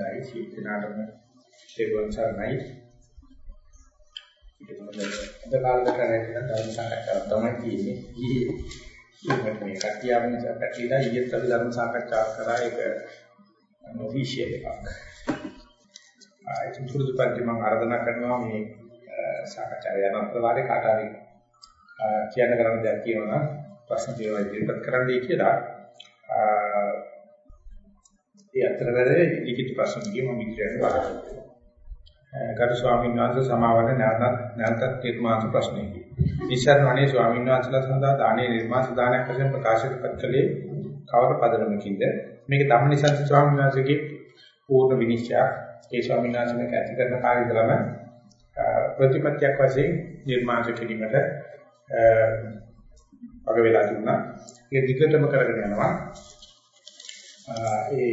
හොඳයි සීතනාටම තේරුම් සරණයි. අද කාලේ කරන්නේ ධර්ම සාකච්ඡාවක් තමයි තියෙන්නේ. ඊයේ මේ කටියාව නිසා පැටිලා ඊයේත් අපි ධර්ම සාකච්ඡාවක් කරා ඒක නොෆිෂියල් එකක්. ආයෙත් පුරුදු පරිදි මම ආරාධනා කරනවා මේ සාකච්ඡාව යන අතරවාරේ කාට හරි කියන්න කරන්න දෙයක් තියෙනවා නම් ප්‍රශ්න තියෙනවා ඉදිරිපත් කරන්නයි කියලා. ඒ අතරවැරේ ලිඛිත ප්‍රශ්න කිය මම ඉදිරියට වාරායි. ගරු ස්වාමීන් වහන්සේ සමාවන නැවතත් නැවතත් තීර්මාන ප්‍රශ්නයකි. ඊශ්වරණේ ස්වාමීන් වහන්සේලා සඳහා දානේ නිර්මාණ සදානයක් වශයෙන් ප්‍රකාශිත කළේ කවර පදනමකින්ද? මේක ධම්මනිසංස ස්වාමීන් වහන්සේගේ පූර්ණ විනිශ්චයක්. ඒ ස්වාමීන් වහන්සේට ඇති කරන කාර්ය ඉදලම ප්‍රතිපත්තියක් වශයෙන් නිර්මාණ කිරීමට අග වෙලා තිබුණා. ඒක දිගටම කරගෙන යනවා. ඒ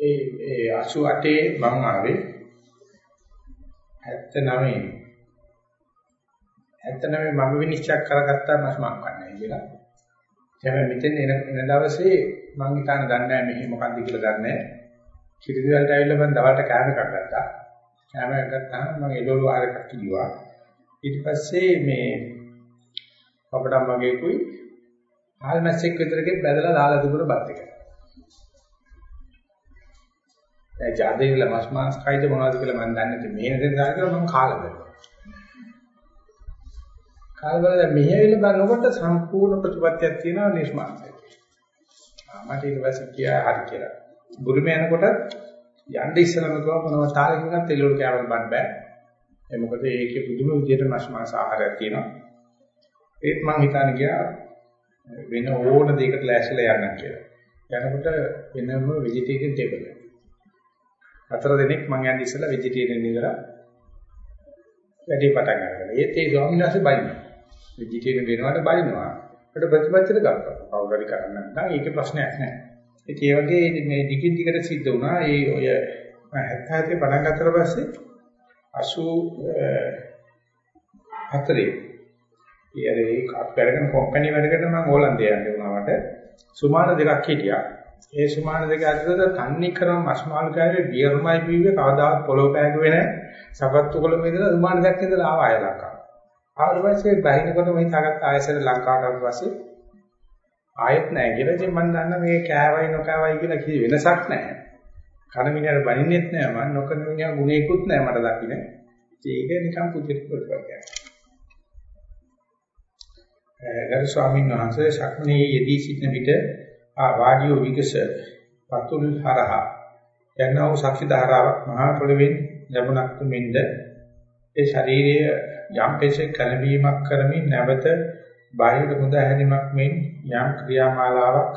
ඒ ඒ 88 මම ආවේ 79 79 මම විනිශ්චය කරගත්තා මම මම කන්නේ කියලා. දැන් මෙතෙන් එන එන දවසේ මම හිතාන දන්නේ නැහැ මෙහි මොකක්ද කියලා දන්නේ නැහැ. කිරිදි වලට ඇවිල්ලා මම දවල්ට කෑම එකක් ගත්තා. කෑම එකක් ගත්තාම මම එළවලු ආරයක් කිව්වා. ඊට පස්සේ මේ අපඩම් වගේකුයි ආල් මැස්සෙක් විතරකේ බැදලා දාලා දුන්න බත් එක. දැන් ජාදේවල මස් මාස් කයිද මොනවද කියලා මම දන්නේ නැහැ. මෙහෙන දෙන්න දාලා කියලා මම කාලා බැලුවා. කාලා බලලා දැන් මෙහෙ වෙලා බලනකොට සම්පූර්ණ ප්‍රතිපත්තියක් තියෙනවා නිෂ්මාංශය. මට ඊට පස්සේ කියා හරි කියලා. බුරුම යනකොට යන්න ඉස්සරම ගියා මොනවා තාලකින්වත් එළවලු කෑවල බන්න බෑ. ඒ මොකද ඒකේ පුදුම විදියට මස් මාස් ආහාරයක් තියෙනවා. ඒත් මං හිතන්නේ ගියා වෙන ඕන දෙයකට ලෑස්තිලා යන්න කියලා. යනකොට වෙනම ভেජිටේරියන් ටේබල් එක. හතර දිනක් මම යන්නේ ඉස්සලා ভেජිටේරියන් ඉඳලා වැඩි පටන් ගන්නවා. ඒත් ඒ ස්වාමීන් වහන්සේ බයිනවා. ভেජිටේරියන් වෙනවට බයිනවා. ඒකට ප්‍රතිපත්තට ගන්නවා. කවුරු හරි කරන්නේ නැත්නම් ඒකේ ප්‍රශ්නයක් නැහැ. ඒක ඒ වගේ මේ දිගින් දිගට සිද්ධ වුණා. ඒ ඔය 77 පටන් ගත්තට පස්සේ 80 හතරේ ඊයරේ කාප්පරගෙන කම්පැනි වැඩකට මම ඕලන්දේ යන්න වුණාට සුමාන දෙකක් හිටියා. ඒ සුමාන දෙක අතරේ තන්නේ කරම මස්මාල් කාර්යයේ බියර්මයි බිව්වේ කවදාවත් පොළොව පෑගුවේ නැහැ. සපත්තු කොළඹ ඉඳලා සුමාන දෙකක් ඉඳලා ආවා ආය ලංකාව. ආවට පස්සේ බහිනකොට මම හිතාගත්ත ආයසර ලංකාවට පස්සේ ආයෙත් නැහැ කියලා ඉතින් මම දන්න මේ කෑවයි නොකෑවයි කියලා කිසි වෙනසක් නැහැ. කන මිනිහට බනින්නෙත් නැහැ මම නොකන මිනිහා ගුණේකුත් නැහැ මට දකින්න. ඒක නිකන් පුදුට කරපියක්. ගරු ස්වාමීන් වහන්සේ ශක්මණේ යෙදී සිටින විට ආ වාඩියෝ විකස පතුල් හරහා යනව සක්ෂි ධාරාවක් මහා පොළවෙන් ලැබුණක් මෙන්ද ඒ ශරීරයේ යම් පෙසෙක් කලවීමක් කරමින් නැවත බාහිර මුද හැදීමක් මෙන් යම් ක්‍රියාමාලාවක්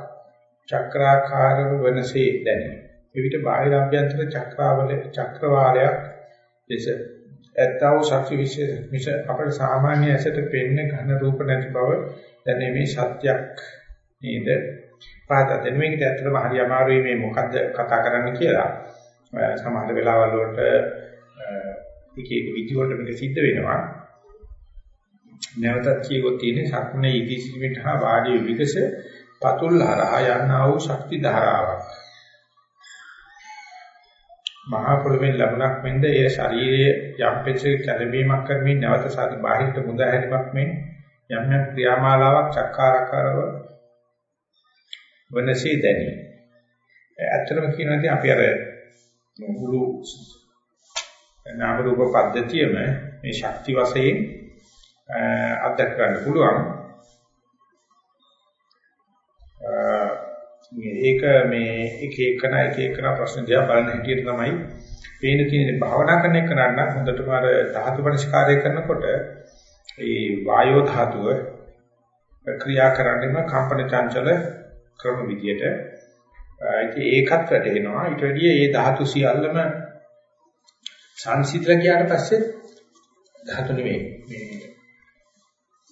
චක්‍රාකාරව වෙනසේ දැනේ. එවිට බාහිර අභ්‍යන්තර චක්‍රාවල චක්‍රවාලයක් ලෙස ඇත්තව ශක්ති විශේෂ මිස අපේ සාමාන්‍ය ඇසට පෙනෙන ඝන රූප නැති බව දැනීමේ සත්‍යක් නේද? පාද දැනුමේකට ඇත්තටම හරි අමාරුයි මේ මොකද්ද කතා කරන්න කියලා. සමහර වෙලාවල් වලට එක එක විදි වලට මේක සිද්ධ වෙනවා. නැවතත් කියවොත් තියෙන්නේ සක්මනේ ඉදිසිමිට හා වාඩි විකස පතුල් හරහා යන්නා වූ ශක්ති ධාරාවක්. මහා පොළොවෙන් ලැබුණක් මෙන්ද ඒ ශරීරයේ යම් පෙච්චේ කැළඹීමක් කරමින් නැවත සාධ බාහිරට මුද හැරීමක් මෙන් යම් යම් ක්‍රියාමාලාවක් චක්කාරකරව වනසේ දැනේ. ඇත්තටම කියනවාදී අපි අර මුළු නාම රූප පද්ධතියම මේ ශක්ති වශයෙන් අත්දැක ගන්න පුළුවන්. මේක මේ එක එකන එක එකන ප්‍රශ්න දිහා බලන හැටියට තමයි පේන තියෙන්නේ භාවනා කරන එක නන්න හොඳටම අර ධාතු පරිස්කාරය කරනකොට ඒ වායෝ ධාතුව ක්‍රියා කරන්නේම කම්පන චංචල ක්‍රම විදියට ඉතින් ඒකත් වැටෙනවා ඊට වැඩිය ඒ ධාතු සියල්ලම සංසිඳලා ගියාට පස්සේ ධාතු නෙවෙයි මේ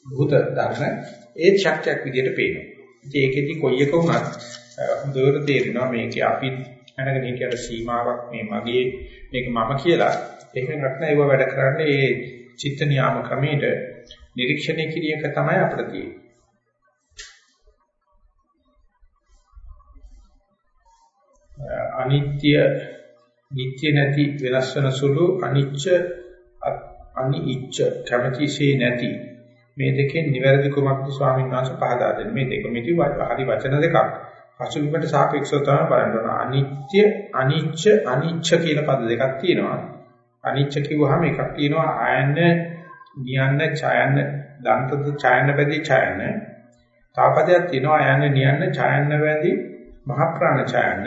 භූත ධර්ම ඒ ශක්තියක් විදියට පේනවා. ඉතින් ඒකෙදි කොයි එක වුණත් හොඳට තේරෙනවා මේකේ අපි දැනගෙන හිටියට සීමාවක් මේ මගේ මේක මම කියලා. ඒක නටන ඒව වැඩ කරන්නේ ඒ චිත්ත නියාම ක්‍රමයට නිරීක්ෂණය කිරීම තමයි අපිට තියෙන්නේ. අනිත්‍ය නිට්ටය නැති වෙනස් වෙන සුළු අනිච්ච අනිච්ච කැමැතිසේ නැති මේ දෙකෙන් නිවැරදි කුමක්ද ස්වාමීන් වහන්සේ පහදා දෙන්නේ? මේ දෙක මිති හරි වචන දෙකක්. පසුබිමට සාපේක්ෂව තමයි බලන්න ඕන. අනිත්‍ය අනිච්ච අනිච්ච කියන පද දෙකක් තියෙනවා. අනිච්ච කිව්වහම එකක් තියෙනවා ආයන්න නියන්න ඡයන්න. දන්තද ඡයන්න බැදී ඡයන්න. තාපදයක් තියෙනවා ආයන්න නියන්න ඡයන්න බැදී මහ ප්‍රාණ ඡයන්න.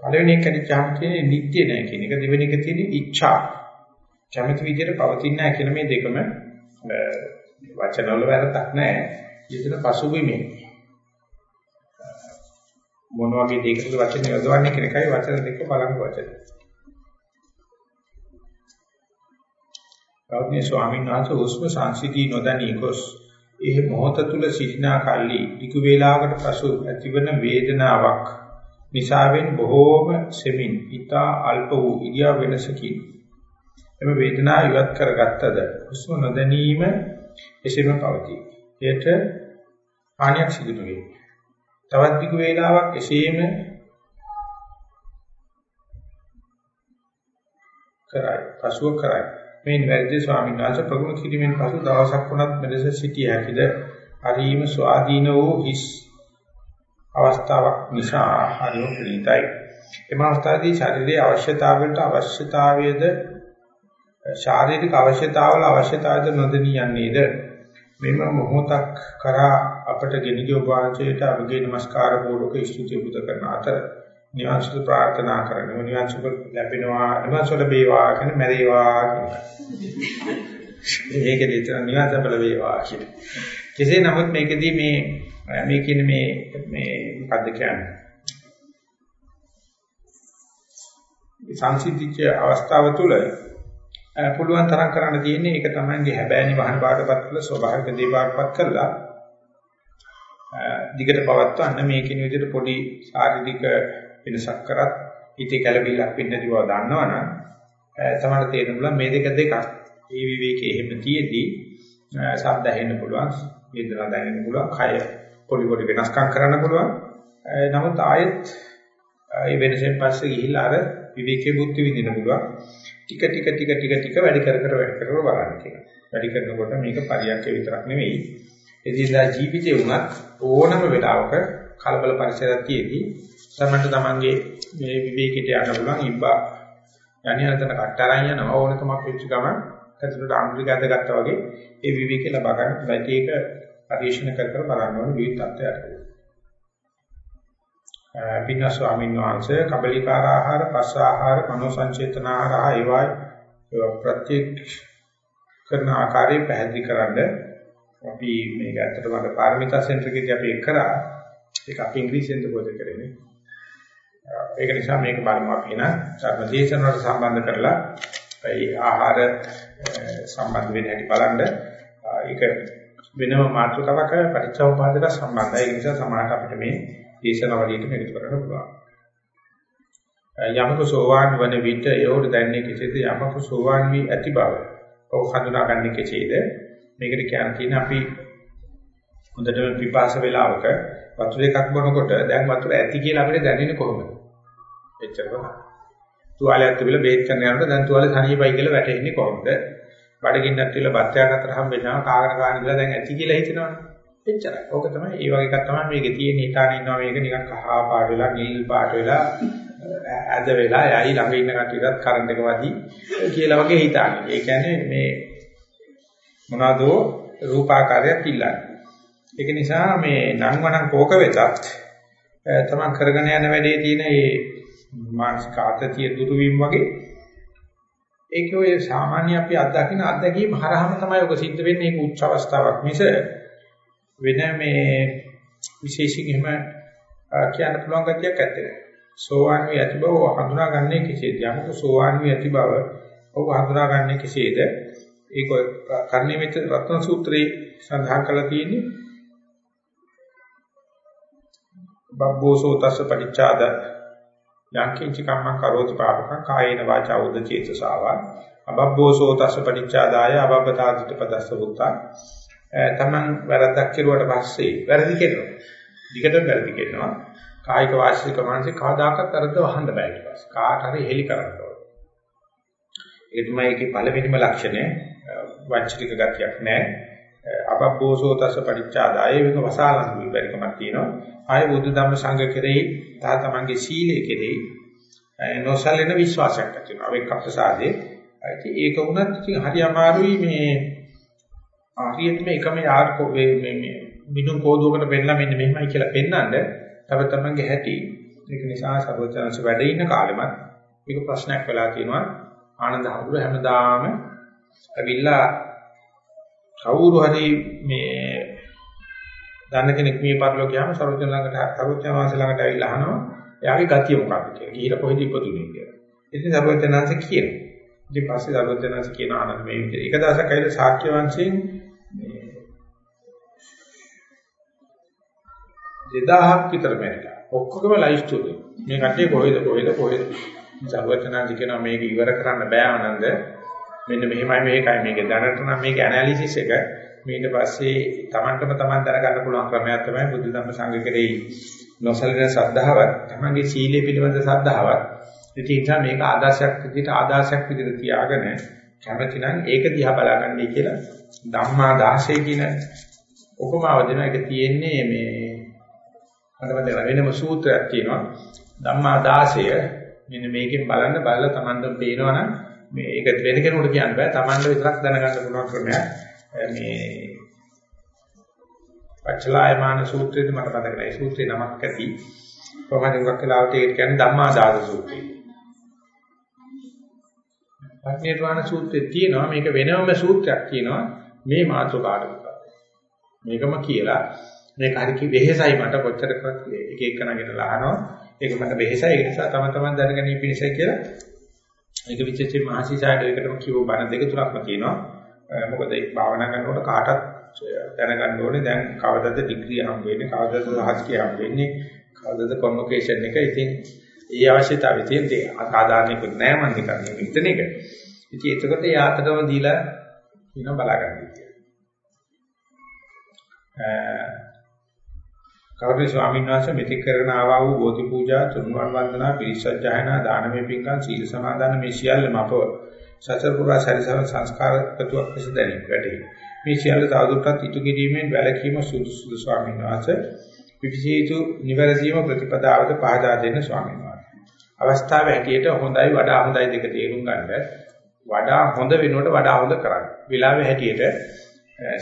පළවෙනි එක කැටිච්චාම කියන්නේ නිට්ටය නැහැ කියන එක. දෙවෙනි එක තියෙන්නේ ඉච්ඡා. කැමති විදිහට පවතින්නේ නැහැ කියන මේ දෙකම වචනවල වැරද්දක් නැහැ. ඊටන පසුබිමේ. මොන වගේ දෙයකටද වචන යොදවන්නේ කියන එකයි වචන දෙක බලංගු වචන. ගෞතම ස්වාමීන් වහන්සේ උස්ම සංසිදී නොදැනී ගොස් ඒ මොහොත තුල සිටිනා කල්ලි ටික වේලාවකට පසු ඇතිවන වේදනාවක් නිසාවෙන් බොහෝම සෙමින් ඊට අල්ප වූ ඉරියා වෙනසකින් එම වේදනාව ඉවත් කරගත්තද හුස්ම නොදැනීම එසේම පවතී. එයට හානියක් සිදු නොවේ. තවත් දිග වේලාවක් එසේම කරයි. පසුව කරයි. මේ නිවැරදි ස්වාමීන් වහන්සේ ප්‍රගුණ කිරීමෙන් පසු දවසක් වුණත් මෙලෙස සිටිය හැකිද? හරීම ස්වාධීන වූ හිස් අවස්ථාවක් නිසා හරිම ප්‍රණීතයි. එම අවස්ථාවේදී ශරීරයේ අවශ්‍යතාවයට අවශ්‍යතාවයේද ශාරීරික අවශ්‍යතාවල අවශ්‍යතාවද නොදෙනී යන්නේද මෙම මොහොතක් කරා අපට ගෙනියෝ වාචයට අපගේ নমස්කාර පූර්වක ස්තුති පුද කරන අතර නිවන්සුත ප්‍රාර්ථනා කරනවා නිවන්සුත ලැබෙනවා. නිවන්සුත වේවා කියන මැරේවා මේකෙදි විතර නිවන්සුත වේවා කියන. කෙසේ නමුත් මේකෙදි මේ මේ කියන්නේ මේ මේ මොකද්ද කියන්නේ? සංසිද්ධිච්ච අවස්ථාව තුළ පුළුවන් තරම් කරන්න තියෙන්නේ ඒක තමයි හැබෑනි වහන බාටපත් කළ ස්වභාවික දේ බාටපත් කරලා දිගට පවත්වන්න මේකින විදිහට පොඩි ශාරීරික වෙනසක් කරත් හිතේ කලබිලක් වෙන්නේ නැති බව දන්නවනම් තමයි තේරෙන්න පුළුවන් මේ දෙක දෙකක් ඒ විවේකයේ එහෙම තියෙද්දි ශබ්ද ඇහෙන්න පුළුවන් වේදනා දැනෙන්න පුළුවන් කය පොඩි පොඩි වෙනස්කම් කරන්න පුළුවන් නමුත් ආයෙත් ඒ වෙනසෙන් පස්සේ ගිහිල්ලා අර විවේකයේ බුද්ධි විඳින්න පුළුවන් ටික ටික ටික ටික ටික වැඩි කර කර වැඩි කර කර බලන්න කියනවා. වැඩි කරනකොට මේක පරියන්කේ විතරක් නෙවෙයි. එදිනදා ජීවිතේ වුණත් ඕනම වෙලාවක කලබල පරිසරයක් තියේදී තමන්ට තමන්ගේ මේ විවේකයට යන්න පුළුවන් ඉබ්බා යණියනතන කට්ටරන් යනවා ඕනකමක් වෙච්ච ගමන් ඇතුළට අම්බ්‍රිකාද ගත්තා වගේ ඒ විවේකේ ලබා ගන්න බැටි එක පරිශන කර කර බලන්න ඕනේ විවිධ තත්ත්වයට. පින්න ස්වාමීන් වහන්සේ කබලිකාර ආහාර, පස්ස ආහාර, මනෝ සංචේතන ආහාර ඒවා ප්‍රත්‍යක්ෂ කරන ආකාරය පැහැදිලි කරන්න අපි මේක ඇත්තටම අර පාරමිතා සෙන්ටර් එකේදී අපි ඒක කරා ඒක අපි ඉංග්‍රීසියෙන් දෙපොත කරන්නේ ඒක නිසා මේක බලමු අපි න ධර්මදේශන වලට සම්බන්ධ කරලා ඒ ආහාර සම්බන්ධ වෙන හැටි බලන්න ඒක වෙනම මාතෘකාවක් පරිච්ඡේදපාදක සම්බන්ධයි ඒ නිසා සමාහට අපිට මේ දේශනාවලියට මෙහෙට කරන්න පුළුවන්. යමක සෝවාන් වන විට ඒවට දැනන්නේ කෙසේද යමක සෝවාන් වී ඇති බව. ඔව් හඳුනාගන්නේ කෙසේද? මේකට කියන්න තියෙන අපි හොඳටම පිපාස වේලාවක වතුර එකක් බොනකොට දැන් වතුර ඇති කියලා අපිට දැනෙන්නේ කොහොමද? එච්චරම. තුවාලයක් තිබිලා බේත් කරන යනකොට දැන් තුවාලේ සනීපයි කියලා වැටෙන්නේ කොහොමද? බඩගින්නක් තියලා බත්යක් අතර හම් වෙනවා කාගෙන කාගෙන ඉඳලා දැන් ඇති කියලා හිතනවනේ. එච්චරයි. ඕක තමයි ඒ වගේ එකක් තමයි මේකේ තියෙන හිතාන ඉන්නවා මේක නිකන් කහා පාට වෙලා නිල් පාට වෙලා ඇද වෙලා යයි ළඟ ඉන්න කට්ටියටත් කරන්ට් එක වදි කියලා වගේ හිතාන්නේ. ඒ කියන්නේ මේ මොනවාදෝ රූපාකාරයක් ඉල්ලන්නේ. ඒක නිසා මේ නංවනම් කෝක වෙතත් තමන් කරගෙන යන වැඩේ තියෙන මේ මානසික ආතතිය දුරු වීම වගේ ඒක ඔය සාමාන්‍ය අපි අත්දකින්න අත්දැකීම් හරහාම තමයි ඔක සිද්ධ වෙන්නේ ඒක උච්ච අවස්ථාවක් මිස වෙන මේ විශේෂයෙන් එහෙම කියන්න පුළුවන් ගතියක් ඇත්තේ සෝවාන් වී ඇති බව හඳුනාගන්නේ කෙසේද? යමක සෝවාන් වී ඇති බව ඔබ හඳුනාගන්නේ කෙසේද? ඒක කර්ණිමිත රත්න සූත්‍රයේ සඳහන් කරලා තියෙන්නේ බබ්බෝසෝ තස්ස පටිච්චාද යංකින්ච කම්මං කරෝති පාපකං කායේන වාචා උද චේතසාවා අබබ්බෝසෝ තස්ස පටිච්චාදාය අබබ්බතාදිත පදස්ස උත්තා තමන් වැරද්දක් කෙරුවට පස්සේ වැරදි කරනවා. දිගටම වැරදි කරනවා. කායික වාචික මානසික කවදාකවත් අරද වහන්න බෑ ඊට පස්සේ. කාට හරි හෙලි කරන්න ඕනේ. ඒ තමයි ඒකේ පළවෙනිම ලක්ෂණය වංචනික ගතියක් නැහැ. අපබ්බෝසෝ තස පරිච්ඡාදාය වෙක වසාලන විපරිකමක් තියෙනවා. ආය බුද්ධ ධම්ම සංඝ කෙරෙහි තා තමන්ගේ සීලය කෙරෙහි නොසලෙන විශ්වාසයක් ඇති වෙනවා. ඒක අප්‍රසාදේ. ඒක වුණත් ඉතින් හරි අමාරුයි මේ හරියට මේ එකම යාර්කෝ මේ මේ මිදුම් කෝදුවකට වෙන්නලා මෙන්න මෙහෙමයි කියලා පෙන්වන්න තව තමන්ගේ හැටි. ඒක නිසා සර්වචනංශ වැඩ ඉන්න කාලෙමත් මේක ප්‍රශ්නයක් වෙලා තියෙනවා. ආනන්ද හඳුර හැමදාම ඇවිල්ලා කවුරු හරි මේ දන්න කෙනෙක් මේ පරිලෝ ගියාම සර්වඥ ළඟට සර්වඥ වාස ළඟට ඇවිල්ලා අහනවා එයාගේ ගතිය මොකක්ද කියලා. ගිහිලා කොහෙද ඉපදුනේ කියලා. ඉතින් සර්වඥාන්සේ කියනවා. ඉතින් පස්සේ සර්වඥාන්සේ කියන ආනන්ද මේ විදිහට එක දවසක් ඇවිල්ලා ශාක්‍ය වංශයෙන් මේ 2000ක් විතර මැරිලා. ඔක්කොගම ලයිෆ් ස්ටෝරි. මේ කට්ටිය කොහෙද කොහෙද කොහෙද. සර්වඥාන්සේ කියනවා මේක ඉවර කරන්න බෑ ආනන්ද. මෙන්න මෙහෙමයි මේකයි. මේක දැනට නම් මේක ඇනලිසිස් එක. ඊට පස්සේ Tamanටම Taman දැනගන්න පුළුවන් ක්‍රමයක් තමයි බුද්ධ ධම්ම සංඝ කෙරෙහි නොසලින ශ්‍රද්ධාව, Tamanගේ සීලය පිළිබඳ ශ්‍රද්ධාව. ඉතින් මේක ආදර්ශයක් විදිහට ආදර්ශයක් විදිහට තියාගෙන කැමති නම් ඒක දිහා බලාගන්නයි කියලා ධම්මා දාශය කියන උපමාව දෙන එක තියෙන්නේ මේ අරමද වෙනම සූත්‍රයක් තියෙනවා. ධම්මා දාශය මෙන්න මේකෙන් බලන්න බලලා Tamanට පේනවනම් මේ ඒක වෙන කෙනෙකුට කියන්න බෑ. Tamanට විතරක් දැනගන්න පුළුවන් ක්‍රමයක්. මේ පච්චලායමාන සූත්‍රයේදී මට මතක නැහැ සූත්‍රේ නමක් ඇති. කොහොමද උගක් වෙලාවට ඒක කියන්නේ? ධම්මාදාද සූත්‍රය. පඥේත්වාන සූත්‍රයේ තියෙනවා. මේක වෙනම සූත්‍රයක් තියෙනවා. මේ මාතෘකාට මොකක්ද මේකම කියලා මේක හරි කි වෙහෙසයි මට කොච්චර එක එක නගෙන ලහනවා ඒක මට වෙහෙසයි. ඒ නිසා තම තමන් දැනගැනීම පිණිසයි කියලා ඒක විචේචේ මහසිසාරට ඒකටම කියව බණ දෙක තුනක්ම තියෙනවා. මොකද ඒ භාවනා කරනකොට කාටත් දැනගන්න ඕනේ. දැන් කවදද ඩිග්‍රී හම් වෙන්නේ? කවදද රහස්කිය හම් වෙන්නේ? කවදද කොන්වොකේෂන් එක? ඉතින් ඒ අවශ්‍යතාවය තියෙන දේ. ආදානයකුත් නැහැ මම කියන්නේ මෙතන එක. ඉතින් එතකොට ඒ ආතතම දීලා කියන බලාගන්න කවුරු ස්වාමීන් වහන්සේ මෙතෙක් කරගෙන ආවා වූ බෝධි පූජා තුන්වන් වන්දනා පිරිසජ්ජායනා දානමය පින්කම් සීල සමාදන් මේ සියල්ලම අප සතර පුරා සරිසන සංස්කාර කතුවක් ලෙස දැනීම වැටේ. මේ සියල්ල තවදුරටත් ඉටු කිරීමෙන් වැළකීම සුදුසුදු ස්වාමීන් වහන්සේ විවිධීතු නිවැරදිම ප්‍රතිපදාවද පහදා දෙන්න ස්වාමීන් වහන්සේ. අවස්ථාව හැටියට හොඳයි වඩා හොඳයි දෙක තේරුම් ගන්න වඩා හොඳ වෙනකොට වඩා හොඳ කරන්න. වෙලාවෙ හැටියට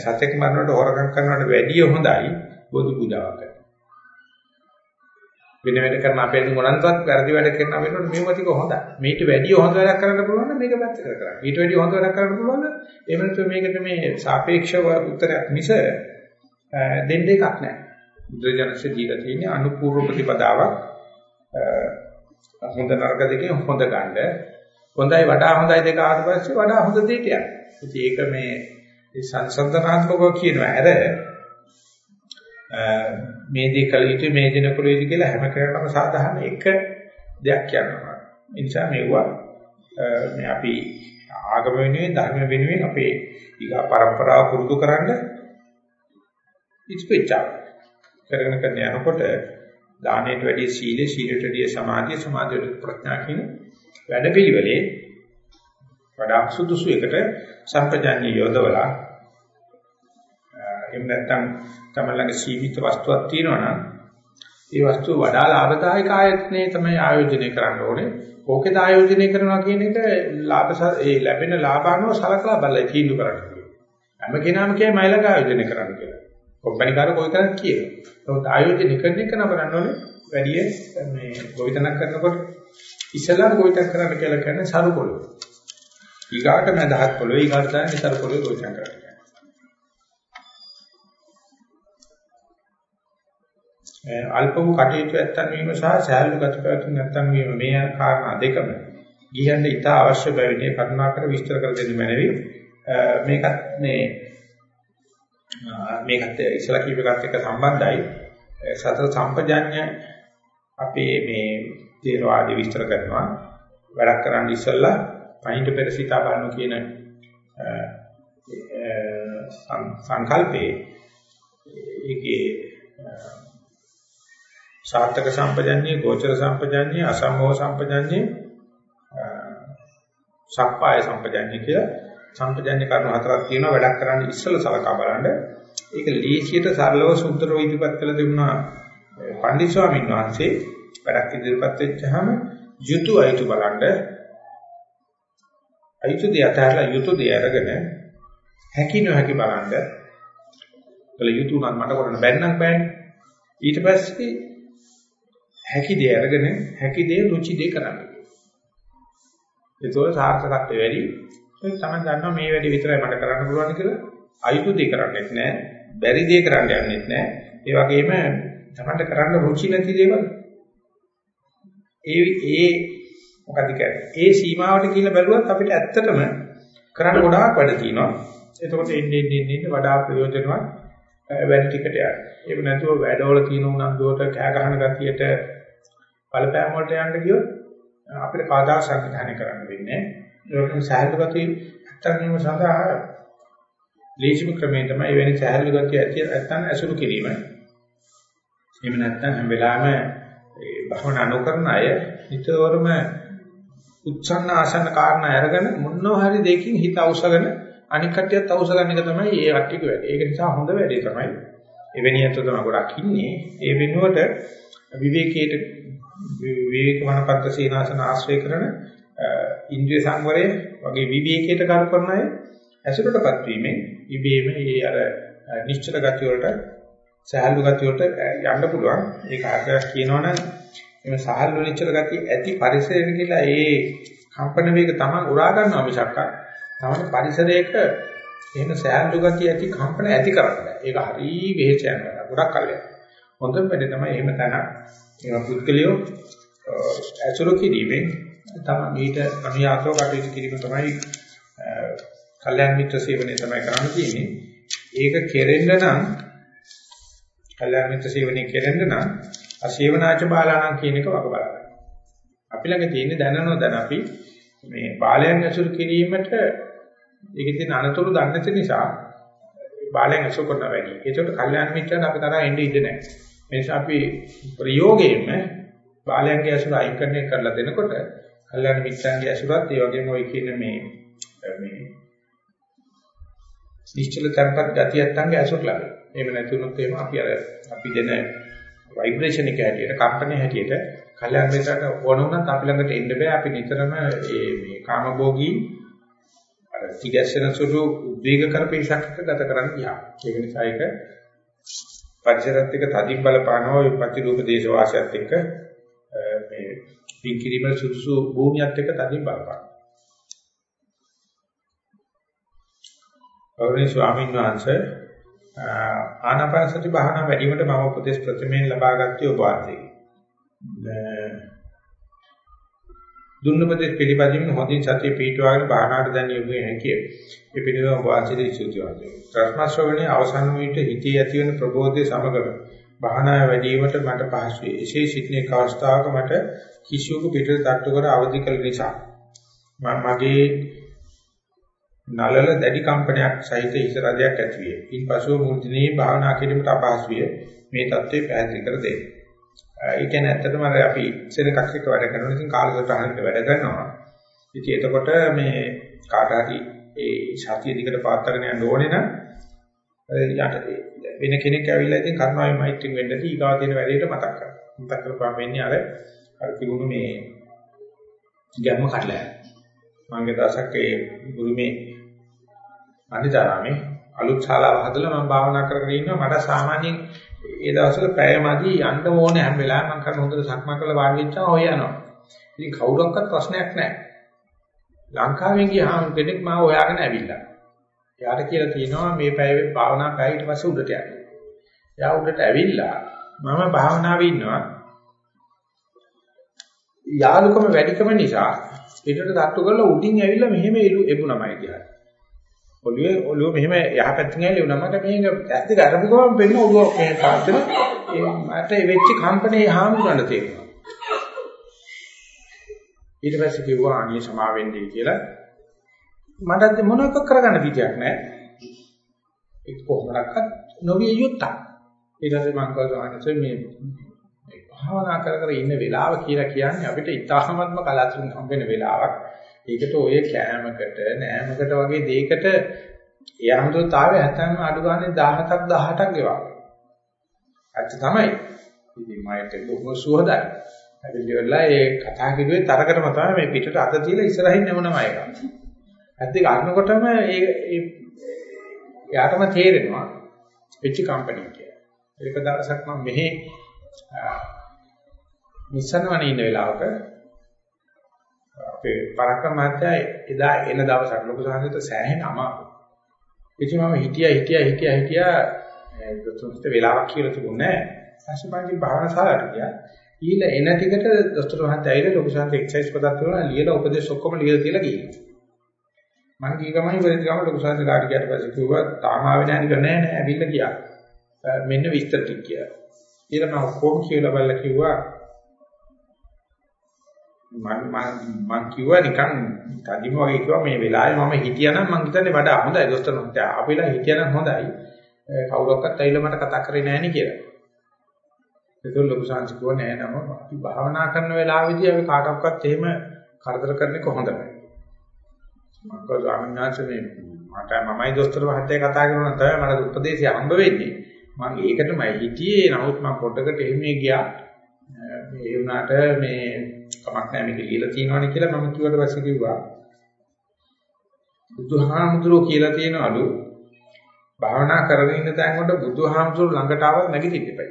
සත්‍යක මරනකොට හොරකම් කරනවට වැඩිය හොඳයි බෝධි පූජාවක් කරන්න. වෙන වෙන කරන අපේ මොනන්තවත් වැරදි වැඩ කරන වෙනකොට මේව ටික හොඳයි. මේට වැඩිය හොඳ වැඩක් කරන්න පුළුවන් නම් මේක පැත්තකට කරන්න. ඊට වැඩිය හොඳ වැඩක් කරන්න පුළුවන් නම් එහෙම නැත්නම් මේකට මේ සාපේක්ෂව උත්තරයක් මිස දෙන්න එකක් නැහැ. බුද්ධජනසේ දීලා තියෙන්නේ අනුපූර්ව ප්‍රතිපදාවක්. හොඳ නරක දෙකේ හොඳ ගන්න. හොඳයි වඩා හොඳයි දෙක ආවට පස්සේ වඩා හොඳ දෙයට යනවා. ඉතින් ඒක මේ සංසන්දනාත්මකව කියනවා. අර මේ දේ කළ යුතුයි මේ දින කළ යුතුයි කියලා හැම කෙනාටම සාධාරණ එක දෙයක් කියනවා. ඒ නිසා මේවා මේ අපි ආගම වෙනුවෙන් ධර්ම වෙනුවෙන් අපේ ඊගා પરම්පරාව පුරුදු කරන්න ඉස්පෙච්චා කරගෙන කරන යනකොට දානයට වැඩිය සීලය සීලයට වැඩිය සමාධිය සමාධියට ප්‍රඥා කියන වැඩපිළිවෙලේ වඩා සුදුසු එකට සම්පජාඤ්ඤය යොදවලා එහෙම නැත්නම් තමලගේ සීමිත වස්තුවක් තියෙනවා නම් ඒ වස්තුව වඩා ලාභදායක ආයතනයේ තමයි ආයෝජනය කරන්න ඕනේ. ඕකේද ආයෝජනය කරනවා කියන එක ලාභ ඒ ලැබෙන ලාභ අනුව සලකලා බලලා තීන්දුව කරන්න ඕනේ. හැම කෙනාම කියයි මයිලක ආයෝජනය කරන්න කියලා. කොම්පැනි කාර කොයි කරත් කියනවා. නමුත් ආයෝජනය කරන එක නම් බලන්න ඕනේ වැඩි මේ ගොවිතැනක් කරනකොට ඉස්සලා ගොවිතැන කරන්න කියලා කියන්නේ සරු පොළොව. ඊගාට මඳහත් පොළොව ඊගාට තමයි සරු පොළොව ගොවිතැන කරන්නේ. අල්ප වූ කටයුතු ඇත්තන් වීම සහ සෑහළු ගති පැවතුම් නැත්තන් වීම මේ කාරණා දෙකම ගියන්න ඉතා අවශ්‍ය බැවිනේ කරුණාකර විස්තර කර දෙන්න මැනවි. මේකත් මේ මේකත් ඉස්සලා කීප එකත් එක්ක සම්බන්ධයි. සතර සම්පජාඤ්ඤ අපේ මේ තේරවාදී විස්තර කරනවා. වැඩක් කරන්න ඉස්සලා පහින්ට පෙර සිතා බලන කියන සංකල්පේ ඒකේ සාත්තක සම්පජඤ්ඤේ, ගෝචර සම්පජඤ්ඤේ, අසම්මෝහ සම්පජඤ්ඤේ, සප්පාය සම්පජඤ්ඤේ කියලා සම්පජඤ්ඤ කරුණු හතරක් තියෙනවා වැඩක් කරන්න ඉස්සෙල්ලා සලකා බලන්න. ඒක ලීසියට සරලව සුන්දරව ඉදිරිපත් කළ දෙන්නා පණ්ඩිත ස්වාමීන් වහන්සේ වැඩක් ඉදිරිපත් වෙච්චාම යුතු අයුතු බලන්න. අයුතු දෙය අතහැරලා යුතු දෙය අරගෙන හැකි නොහැකි බලන්න. කළ යුතු නම් මට කරන්න බැන්නම් බෑනේ. ඊට පස්සේ හැකි දේ අරගෙන හැකි දේ රුචි දේ කරන්න. ඒතකොට සාර්ථකත්වය වැඩි. ඒ තමයි දන්නවා මේ වැඩි විතරයි මට කරන්න පුළුවන් කියලා. අයුතු දේ කරන්නේත් නැහැ බැරි දේ කරන්න යන්නෙත් නැහැ ඒ වගේම තමන්ට කරන්න රුචි නැති දේවල්. ඒ ඒ මොකද කියන්නේ? ඒ සීමාවට කියලා බැලුවත් අපිට ඇත්තටම කරන්න ගොඩාක් වැඩ තියෙනවා. එතකොට එන්නේ එන්නේ එන්නේ වඩා ප්‍රයෝජනවත් වැඩ ටිකට යනවා ඒක නැතුව වැඩවල තියෙන උනන්දුවට කෑ ගහන ගතියට බලපෑම් වලට යන්න ගියොත් අපිට කාදා සංවිධානය කරන්න වෙන්නේ ඒකම සහැල්ලු ගතිය නැත්තම් සඳහා ලේසිම ක්‍රමය තමයි වෙන සහැල්ලු ගතිය ඇති නැත්තම් ඇසුරු කිරීම එහෙම නැත්නම් හැම වෙලාවෙම ඒ භවනා නොකරන අය නිතරම උත්සන්න ආසන්න කාරණා අරගෙන මොනවා හරි දෙකින් හිත අවශ්‍යගෙන අනික් කටියත් අවශ්‍යගන්න එක තමයි ඒ කට්ටියක වැඩේ. ඒක නිසා හොඳ වැඩේ තමයි එවැනි අත තමයි ගොඩක් ඉන්නේ. ඒ වෙනුවට විවේකයට විවේක වනපත්ත සීනාසන ආශ්‍රය කරන ඉන්ද්‍රිය සංවරය වගේ විවේකයට කර කරන අය ඇසුරටපත් වීමෙන් ඉබේම ඒ අර නිශ්චල ගතිය වලට සහැල්ලු ගතිය වලට යන්න පුළුවන්. ඒක ආකාරයක් කියනවනම් එimhe සහැල්ලු නිශ්චල ගතිය ඇති පරිසරයක කියලා ඒ කම්පන වේග තමයි උරා ගන්නවා මිසක් තමයි පරිසරයක එහෙම සහැල්ලු ගතිය ඇති කම්පන ඇති කරන්නේ. ඒක හරි වෙහෙච යනවා. ගොඩක් කල් යනවා. හොඳම වැඩේ තමයි එහෙම තැනක්. ඒක පුද්ගලියෝ ඇසුරු කිරීමෙන් තමයි ඊට අනුයාතව කටයුතු කිරීම තමයි කල්‍යාණ මිත්‍ර සේවනයේ තමයි කරන්න තියෙන්නේ. ඒක කෙරෙන්න නම් කල්යාණ මිත්‍ර සේවනයේ කෙරෙන්න නම් අසේවනාච බාලාණන් කියන එක වග බලන්න. අපි ළඟ තියෙන දැනනෝ දැන අපි මේ බාලයන් ඇසුරු කිරීමට ඒකේ තියෙන අනතුරු දන්නේ නැති නිසා බාලයන් ඇසුරු කරන වැඩි. ඒකට කල්යාණ මිත්‍රයන් අපි තරහ එන්නේ ඉඳ නැහැ. මේ නිසා අපි ප්‍රයෝගයෙන්ම බාලයන්ගේ ඇසුර අයින් කරන්නේ කරලා දෙනකොට කල්යාණ මිත්‍රයන්ගේ ඇසුරත් ඒ වගේම ඔය කියන මේ මේ නිශ්චල කරපත් ගතියත් අංග ඇසුර ලැබෙනවා. එහෙම නැතුනොත් එහෙම අපි අර අපි දෙන ভাইබ්‍රේෂන් එක හැටියට කම්පන හැටියට කල්‍යාණ මිත්‍රට ඕන වුණත් අපි ළඟට එන්න බෑ අපි නිතරම මේ මේ කාමභෝගී අර තිගැස්සෙන සුළු උද්වේග කරපේශක් ගත කරන්න ගියා. ඒක නිසා ඒක පරිසරත් එක්ක තදින් බලපානවා ඒ ප්‍රතිරූප දේශ වාසයත් එක්ක මේ පින්කිරීම සුදුසු භූමියත් එක්ක තදින් බලපානවා. ගෞරවනීය ස්වාමීන් වහන්සේ ආනාපාන සති භාවනා වැඩිවීමට මම උපදේශ ප්‍රතිමයෙන් ලබා ගත්තේ ඔබ වහන්සේගෙන්. දුන්නපදේ පිළිපදින්න හොඳින් සතිය පිටවාගෙන භාවනාවට දැන් යොමු වෙන හැකිය. මේ පිළිවෙල ඔබ වහන්සේට ඉසුති වහන්සේ. ප්‍රශ්න ශ්‍රවණයේ අවසන් වීට හිතේ ඇති වෙන ප්‍රබෝධයේ සමගම භාවනාව වැඩිවීමට මට පහසුයි. එසේ සිටින එක් අවස්ථාවක මට කිසියක පිටට තට්ටු කර අවදි කළ නිසා මගේ නලල දැඩි කම්පනයක් සහිත හිස රදයක් ඇති විය. ඉන්පසුව මුදිනේ භාවනා කිරීමට අපහසු විය. මේ தત્ත්වය පැහැදිලි කර දෙන්න. ඒ කියන්නේ ඇත්තටම අපි සෙනගක් එක්ක වැඩ කරනවා. ඉතින් කාලසටහනකට වැඩ කරනවා. ඉතින් එතකොට මේ කාට හරි ඒ සතිය දිකට පාත්තගෙන යන්න ඕනේ නම් යට වෙන කෙනෙක් ඇවිල්ලා ඉතින් කර්මාවේ මෛත්‍රිය වෙන්න දී ඊගාව තියෙන වැඩේට මතක් කරගන්න. මතක් කරපුවාම වෙන්නේ අර අර තිබුණු මේ ගැම්ම කඩලා යනවා. මගේ දවසක් ඒ ගුරුමේ අනිදාරාමේ අලුත් ශාලාව හදලා මම භාවනා කරගෙන ඉන්නවා මට සාමාන්‍යයෙන් ඒ දවස්වල පැයමදි යන්න ඕනේ හැම වෙලාවෙම මම කරන හොඳට සක්මන් කරලා වාඩි වෙච්චා ඔය යනවා. ඉතින් කවුරක්වත් ප්‍රශ්නයක් නැහැ. ලංකාවෙන් ගියාම කෙනෙක් මාව හොයාගෙන ඇවිල්ලා. එයාට කියලා තියෙනවා මේ පැය භාවනා පැය ඊට පස්සේ උඩට යන්න. එයා උඩට ඇවිල්ලා මම භාවනාවේ ඉන්නවා. යාළුකම වැඩිකම නිසා පිටට තට්ටු කරලා උඩින් ඇවිල්ලා මෙහෙම එබුණමයි කියලා. ඔළුවේ ඔළුව මෙහෙම යහපැත්තෙන් ඇවිල්ලා මට මේක ඇස් දෙක අරපු ගමන් පෙන්න ඔළුව මේ පාත්තන මට ඒ වෙච්ච කම්පණේ හාමුදුරන තේරෙනවා. ඊට පස්සේ කිව්වා අනේ සමාවෙන්නේ කියලා. මට මොනවක් කරගන්න පිටියක් නැහැ. ඒක කොහොමදක්වත් නොවිය යුත්තක්. ඊට පස්සේ මම කල්පනා මේ භාවනා කර කර ඉන්න වෙලාව කියලා කියන්නේ අපිට ඉතාමත්ම කලාතුරකින් හම්බෙන වෙලාවක්. ඒකට ඔය කෑමකට නෑමකට වගේ දෙයකට යාමතුතාවේ හැතැම්ම අඩු ගානේ 17ක් 18ක් ගෙවනවා. අච්ච තමයි. ඉතින් මයිට බොහොම සුවදයි. ඇවිල්ලා ඒ කතා කිව්වේ තරකටම තමයි මේ පිටට අත තියලා ඉස්සරහින් නෙමනම අය ගන්න. ඇත්ත ගන්නකොටම ඒ යාටම තේරෙනවා පිච්ච කම්පැනි කියලා. ඒක දවසක් මම මෙහි නිසනවනේ ඉන්න වෙලාවක අපේ පරක්කම මහත්තයා එදා එන දවසක් ලොකු සාහිත්‍ය සෑහෙන අමාරු. ඉතින් මම හිටියා හිටියා හිටියා හිටියා දොස්තරට වෙලාවක් කියලා තිබුණේ නැහැ. පස්සේ මම භාවනා ශාලාවට ගියා. ඊළ එන ටිකට දොස්තර මහත්තයා ඇවිල්ලා ලොකු සාහිත්‍ය එක්සර්සයිස් පදක් කරනවා ලියලා උපදේශ ඔක්කොම ලියලා තියලා ගිහින්. මම ගිය ගමන් ඉවරෙන් ගම ලොකු සාහිත්‍ය කාට ගියට පස්සේ කිව්වා තාම ආවේ නැහැ නේද නෑ නෑ ඇවිල්ලා ගියා. මෙන්න විස්තර ටික කියලා. ඊළ මම ඔක්කොම කියලා බලලා කිව්වා මම මම කිව්වා නිකන් තදිම වගේ කිව්වා මේ වෙලාවේ මම හිටියනම් මං හිතන්නේ වඩා හොඳයි දොස්තර මහත්තයා ආපෙලා හිටියනම් හොඳයි කවුරක්වත් ඇවිල්ලා මට කතා කරේ නැහැ නේ කියලා. ඒක ලොකු සංස් කිව්වා නෑ නම අපි භාවනා කරන වෙලාවෙදී අපි කාටවත් එහෙම කරදර කරන්නේ කොහොමද? මම කිව්වා ස්වාමීන් වහන්සේ මේ මට මමයි දොස්තර මහත්තයා කතා කරනවා තමයි මට උපදේශය හම්බ වෙන්නේ. මම ඒකටමයි හිටියේ නමුත් මම පොඩකට එන්නේ ගියා. මේ වුණාට මේ කමක් නැහැ මේක ලියලා තියෙනවනේ කියලා මම කිව්වට පස්සේ කිව්වා බුදුහාමුදුරුවෝ කියලා තියෙනවලු භාවනා කරගෙන ඉන්න තැන් වල බුදුහාමුදුරුවෝ ළඟට ආවත් නැගිටින්න එපා.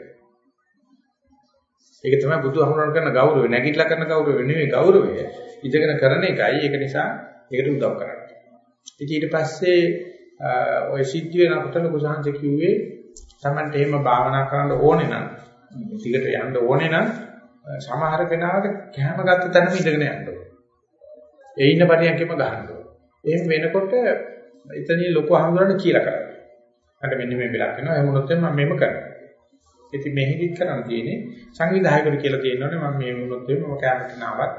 ඒක තමයි බුදුහාමුදුරුවෝ කරන ගෞරවය. නැගිටලා කරන ගෞරවය නෙවෙයි ගෞරවය. ඉඳගෙන කරන එකයි. ඒක නිසා ඒකට උදව් කරන්න. ඉතින් ඊට පස්සේ ඔය සිද්ධ වෙනකොට ලොකුසහන්සේ කිව්වේ Tamante එහෙම භාවනා කරන්න ඕනේ නම් ටිකට යන්න ඕනේ නම් සමහර කෙනාට කැම ගත්ත තැනම ඉඳගෙන යන්න ඕනේ. ඒ ඉන්න පරියන්කෙම ගහන්න ඕනේ. එහෙම වෙනකොට එතනින් ලොකු හඳුනන කියලා කරන්නේ. අන්න මෙන්න මේ වෙලක් වෙනවා. එහෙම වුණොත් මම මේම කරනවා. ඉතින් මෙහෙදිත් කරන්න තියෙන්නේ සංවිධායකරු කියලා තියෙනවනේ මම මේ වුණොත් මම කැමති නාවත්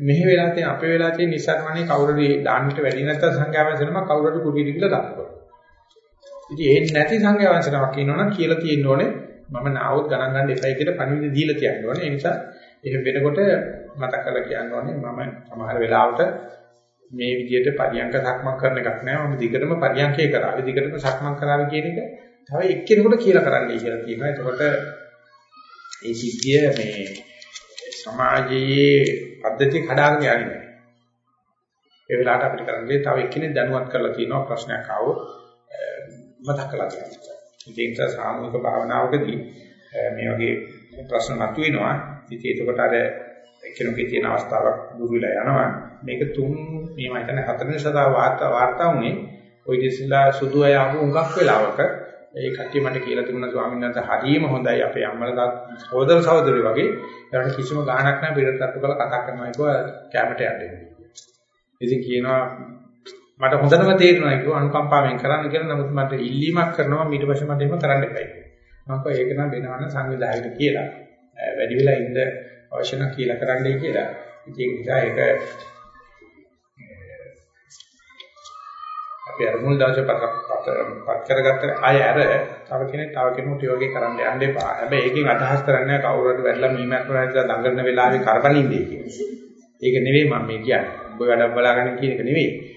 මෙහි වෙලා තියෙන අපේ වෙලා තියෙන නිසරණනේ කවුරුරි දාන්නට වැඩි නැත්නම් සංඛ්‍යා වංශනම කවුරුරි කුඩිරි කියලා ගන්නවා. ඉතින් ඒ නැති සංඛ්‍යා වංශනමක් ඉන්නවනම් කියලා තියෙන්න ඕනේ මම නාවොත් ගණන් ගන්න එපයි කියලා පණිවිඩ දීලා කියන්න ඕනේ. ඒ නිසා එහෙම වෙනකොට මතක් කරලා කියන්න ඕනේ මම සමහර වෙලාවට මේ විදිහට පරියන්ක සක්මන් කරන එකක් නෑ. මම දිගටම පරියන්කේ කරාවි. දිගටම සක්මන් කරාවි කියන එක තව එක්කෙනෙකුට කියලා කරන්නයි කියලා කියනවා. එතකොට ඒ සිද්ධිය මේ සමාජයේ පද්ධති කඩාගෙන යන්නේ නැහැ. ඒ වෙලාවට අපිට කරන්නේ තව එක්කෙනෙක් දැනුවත් කරලා තියෙනවා ප්‍රශ්නයක් ආවොත් මතක් කරලා තියෙනවා. ඒක සාමූහික භාවනාවකදී මේ වගේ ප්‍රශ්න මතුවෙනවා. ඉතින් ඒකට අර කෙනෙකුගේ තියෙන අවස්ථාවක් දුර වෙලා යනවා. මේක තුන් මේ මම හිතන්නේ හතරවෙනි සදා වාර්තා වාර්තා වුණේ ওই දෙසිලා සුදු අය ආපු උඟක් වෙලාවක ඒ කට්ටිය මට කියලා තිබුණා ස්වාමීන් වහන්සේ හරියම හොඳයි අපේ අම්මලා සහෝදර සහෝදරයෝ වගේ ඒකට කිසිම ගාණක් නැහැ පිටට තට්ටු කරලා කතා කරනවා ඒක කැමරට යන්නේ. ඉතින් කියනවා මට හොඳටම තේරෙනවා ඒක අනුකම්පාවෙන් කරන්න කියලා නමුත් මට ඉල්ලීමක් කරනවා ඊට පස්සේ මට එහෙම කරන්න එපා කියලා. මම කිව්වා ඒක නම් වෙනවන සංවිධායකට කියලා. වැඩි වෙලා ඉන්න අවශ්‍ය නම් කියලා කරන්නයි කියලා. ඉතින් ඒක නිසා ඒක අපි අර මුල් දවසේ පත් කරගත්ත අය අර තව කෙනෙක් තව කෙනෙකුට වගේ කරන්න යන්න එපා. හැබැයි ඒකෙන් අදහස් කරන්නේ කවුරු හරි වැරලා මීමක් කරලා දඟලන වෙලාවේ කරබනින්නේ කියන්නේ. ඒක නෙවෙයි මම මේ කියන්නේ. ඔබ වැඩක් බලාගෙන කියන එක නෙවෙයි.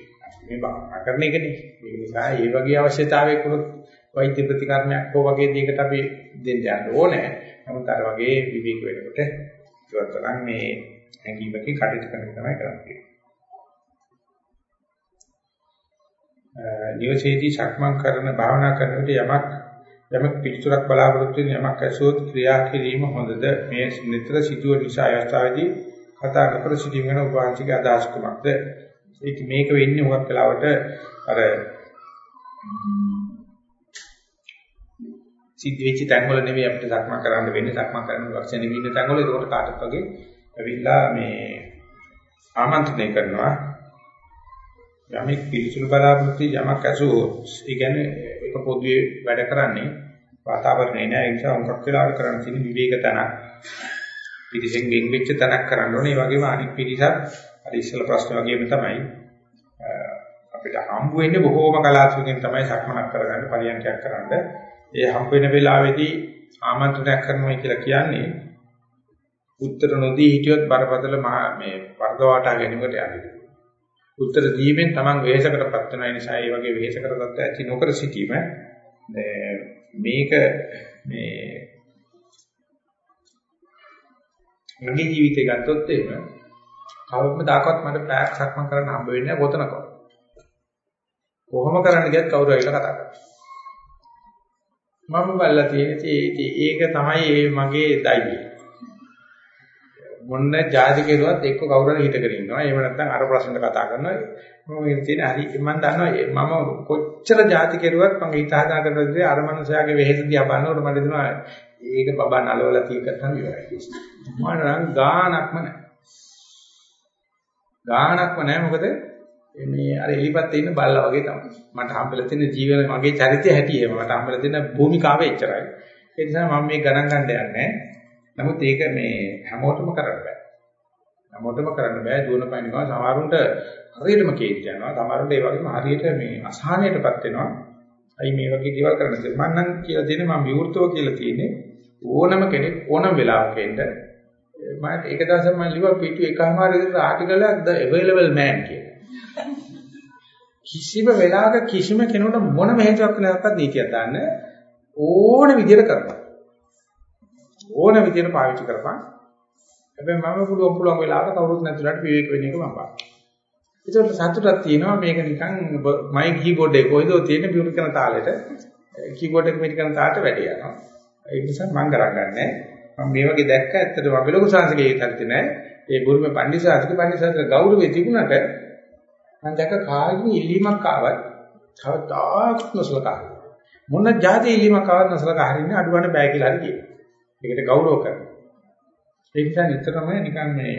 මේ භාවනා කරන එකනේ. ඒ නිසා මේ වගේ අවශ්‍යතාවයක් වුණොත් වෛද්‍ය ප්‍රතිකර්මයක් හෝ වගේ දෙයකට අපි දෙන්න යන්න ඕනේ. නමුත් අර වගේ විවේක වෙනකොට ඉවතරන් මේ හැඟීමකින් කටයුතු කරන තමයි කරන්නේ. නිවසේදී සක්මන් කරන භාවනා කරනකොට යමක් යමක් පිළිතුරක් බලාපොරොත්තු වෙන යමක් ඇසුවොත් ක්‍රියා කිරීම හොඳද මේ නිතර සිදුව නිසා අවස්ථාවේදී කතා කර සිටීම ගැන උපවාසික අදහස් කුමක්ද ඒක මේක වෙන්නේ හුඟක් වෙලාවට? අර සිද්ධ වෙච්ච තැන්වල නෙවෙයි අපිට සක්මන් කරන්න වෙන්නේ. සක්මන් කරන ලක්ෂණ නිවින්න තැන්වල ඒකට කාටත් වගේ ඇවිල්ලා මේ ආමන්ත්‍රණය කරනවා. යමෙක් පිළිසුළු බලාපොරොත්තු යමක් ඇසුවොත් ඒ කියන්නේ ඒක පොදුවේ වැඩ කරන්නේ වාතාවරණේ නෑ. ඒ නිසා උන්කක් වෙලාවට කරන්න තියෙන විවේක තනක්. පිළිසෙන් වෙන් වෙච්ච තනක් කරන්න ඕනේ. ඒ වගේම අනිත් පිළිසක් අර ඉස්සල ප්‍රශ්න වගේම තමයි අපිට හම්බ වෙන්නේ බොහෝම කලාතුරකින් තමයි සක්මනක් කරගන්න පරියන්කයක් කරන්න. ඒ හම්බ වෙන වෙලාවේදී ආමන්ත්‍රණයක් කරනවා කියලා කියන්නේ උත්තර නොදී හිටියොත් බරපතල මේ වර්ග වාටා ගැනීමකට යන්නේ. උත්තර දීමෙන් Taman වෙහෙසකටපත් වෙන නිසා ඒ වගේ වෙහෙසකට තත්ත්ව ඇති නොකර සිටීම මේක මේ මගේ ජීවිතය ගත්තොත් එහෙම කවම දාකවත් මට පැයක් සක්මන් කරන්න හම්බ වෙන්නේ නැහැ කොතනකවත්. කොහොම කරන්න ගියත් කවුරු ඇවිල්ලා කතා කරනවා. මම බලලා තියෙන්නේ ඒක තමයි මගේ ධෛර්යය. මොන්න ජාති කෙරුවත් එක්ක කවුරුහරි හිටගෙන ඉන්නවා. එහෙම නැත්නම් අර ප්‍රශ්නට කතා කරනවා. මම ඉතින් තියෙන හරි මම දන්නවා මම කොච්චර ජාති කෙරුවත් මම හිත හදා කරද්දී අර මනුස්සයාගේ වෙහෙස දිහා බලනකොට මට දෙනවා ඒක බබා නලවලා තියෙකත් නම් ඉවරයි. මම නම් ගාණක්ම නැහැ. ගාණක්ම නැහැ මොකද මේ අර එලිපත් ඉන්න බල්ලා වගේ තමයි. මට හම්බෙලා තියෙන ජීවන මගේ චරිතය හැටි එහෙම. මට හම්බෙලා තියෙන භූමිකාව එච්චරයි. ඒ නිසා මම මේ ගණන් ගන්න යන්නේ නමුත් ඒක මේ හැමෝටම කරන්න බෑ. හැමෝටම කරන්න බෑ දුවන පයින්නවා සමහරුන්ට හරියටම කේන්ති යනවා. සමහරුන්ට ඒ වගේම හරියට මේ අසහනයටපත් වෙනවා. අයි මේ වගේ දේවල් කරන්නේ. මම නම් කියලා දෙන්නේ මම විවෘතව කියලා තියෙන්නේ ඕනම කෙනෙක් ඕනම වෙලාවක එන්න මම ඒක දවසක් මම ලිව්වා පිටු එකමාර විතර ආටිකල් එකක් the available man කියලා. කිසිම වෙලාවක කිසිම කෙනෙකුට මොනම හේතුවක් නැවකත් නීතියක් දාන්න ඕන විදිහට කරපන්. ඕන විදිහට පාවිච්චි කරපන්. හැබැයි මම පුළුවන් පුළුවන් වෙලාවට කවුරුත් නැතුලට විවේක වෙන එක මම බලනවා. ඒකට සතුටක් තියෙනවා මේක නිකන් මයි කීබෝඩ් එක කොයිදෝ තියෙන පියුරු කරන තාලෙට කීබෝඩ් එක මිට කරන තාලට වැඩි යනවා. ඒ නිසා මම කරගන්නේ මම මේ වගේ දැක්ක ඇත්තටම අපි ලොකු සංස්කෘතියේ තත්ති නෑ. ඒ බුරුමේ පන්දිසාතික පන්දිසාතික ගෞරවය තිබුණාට මම දැක්ක කාගෙන් ඉල්ලීමක් ආවත් කවදාකවත් නොසලකා. මොන જાති ඉල්ලීමක් ආවත් නොසලකා හරින්නේ අඩුවන්න බෑ කියලා හරි කියනවා. ඒකට ගෞරව කරනවා. ඒ නිසා නිතරම නිකන් මේ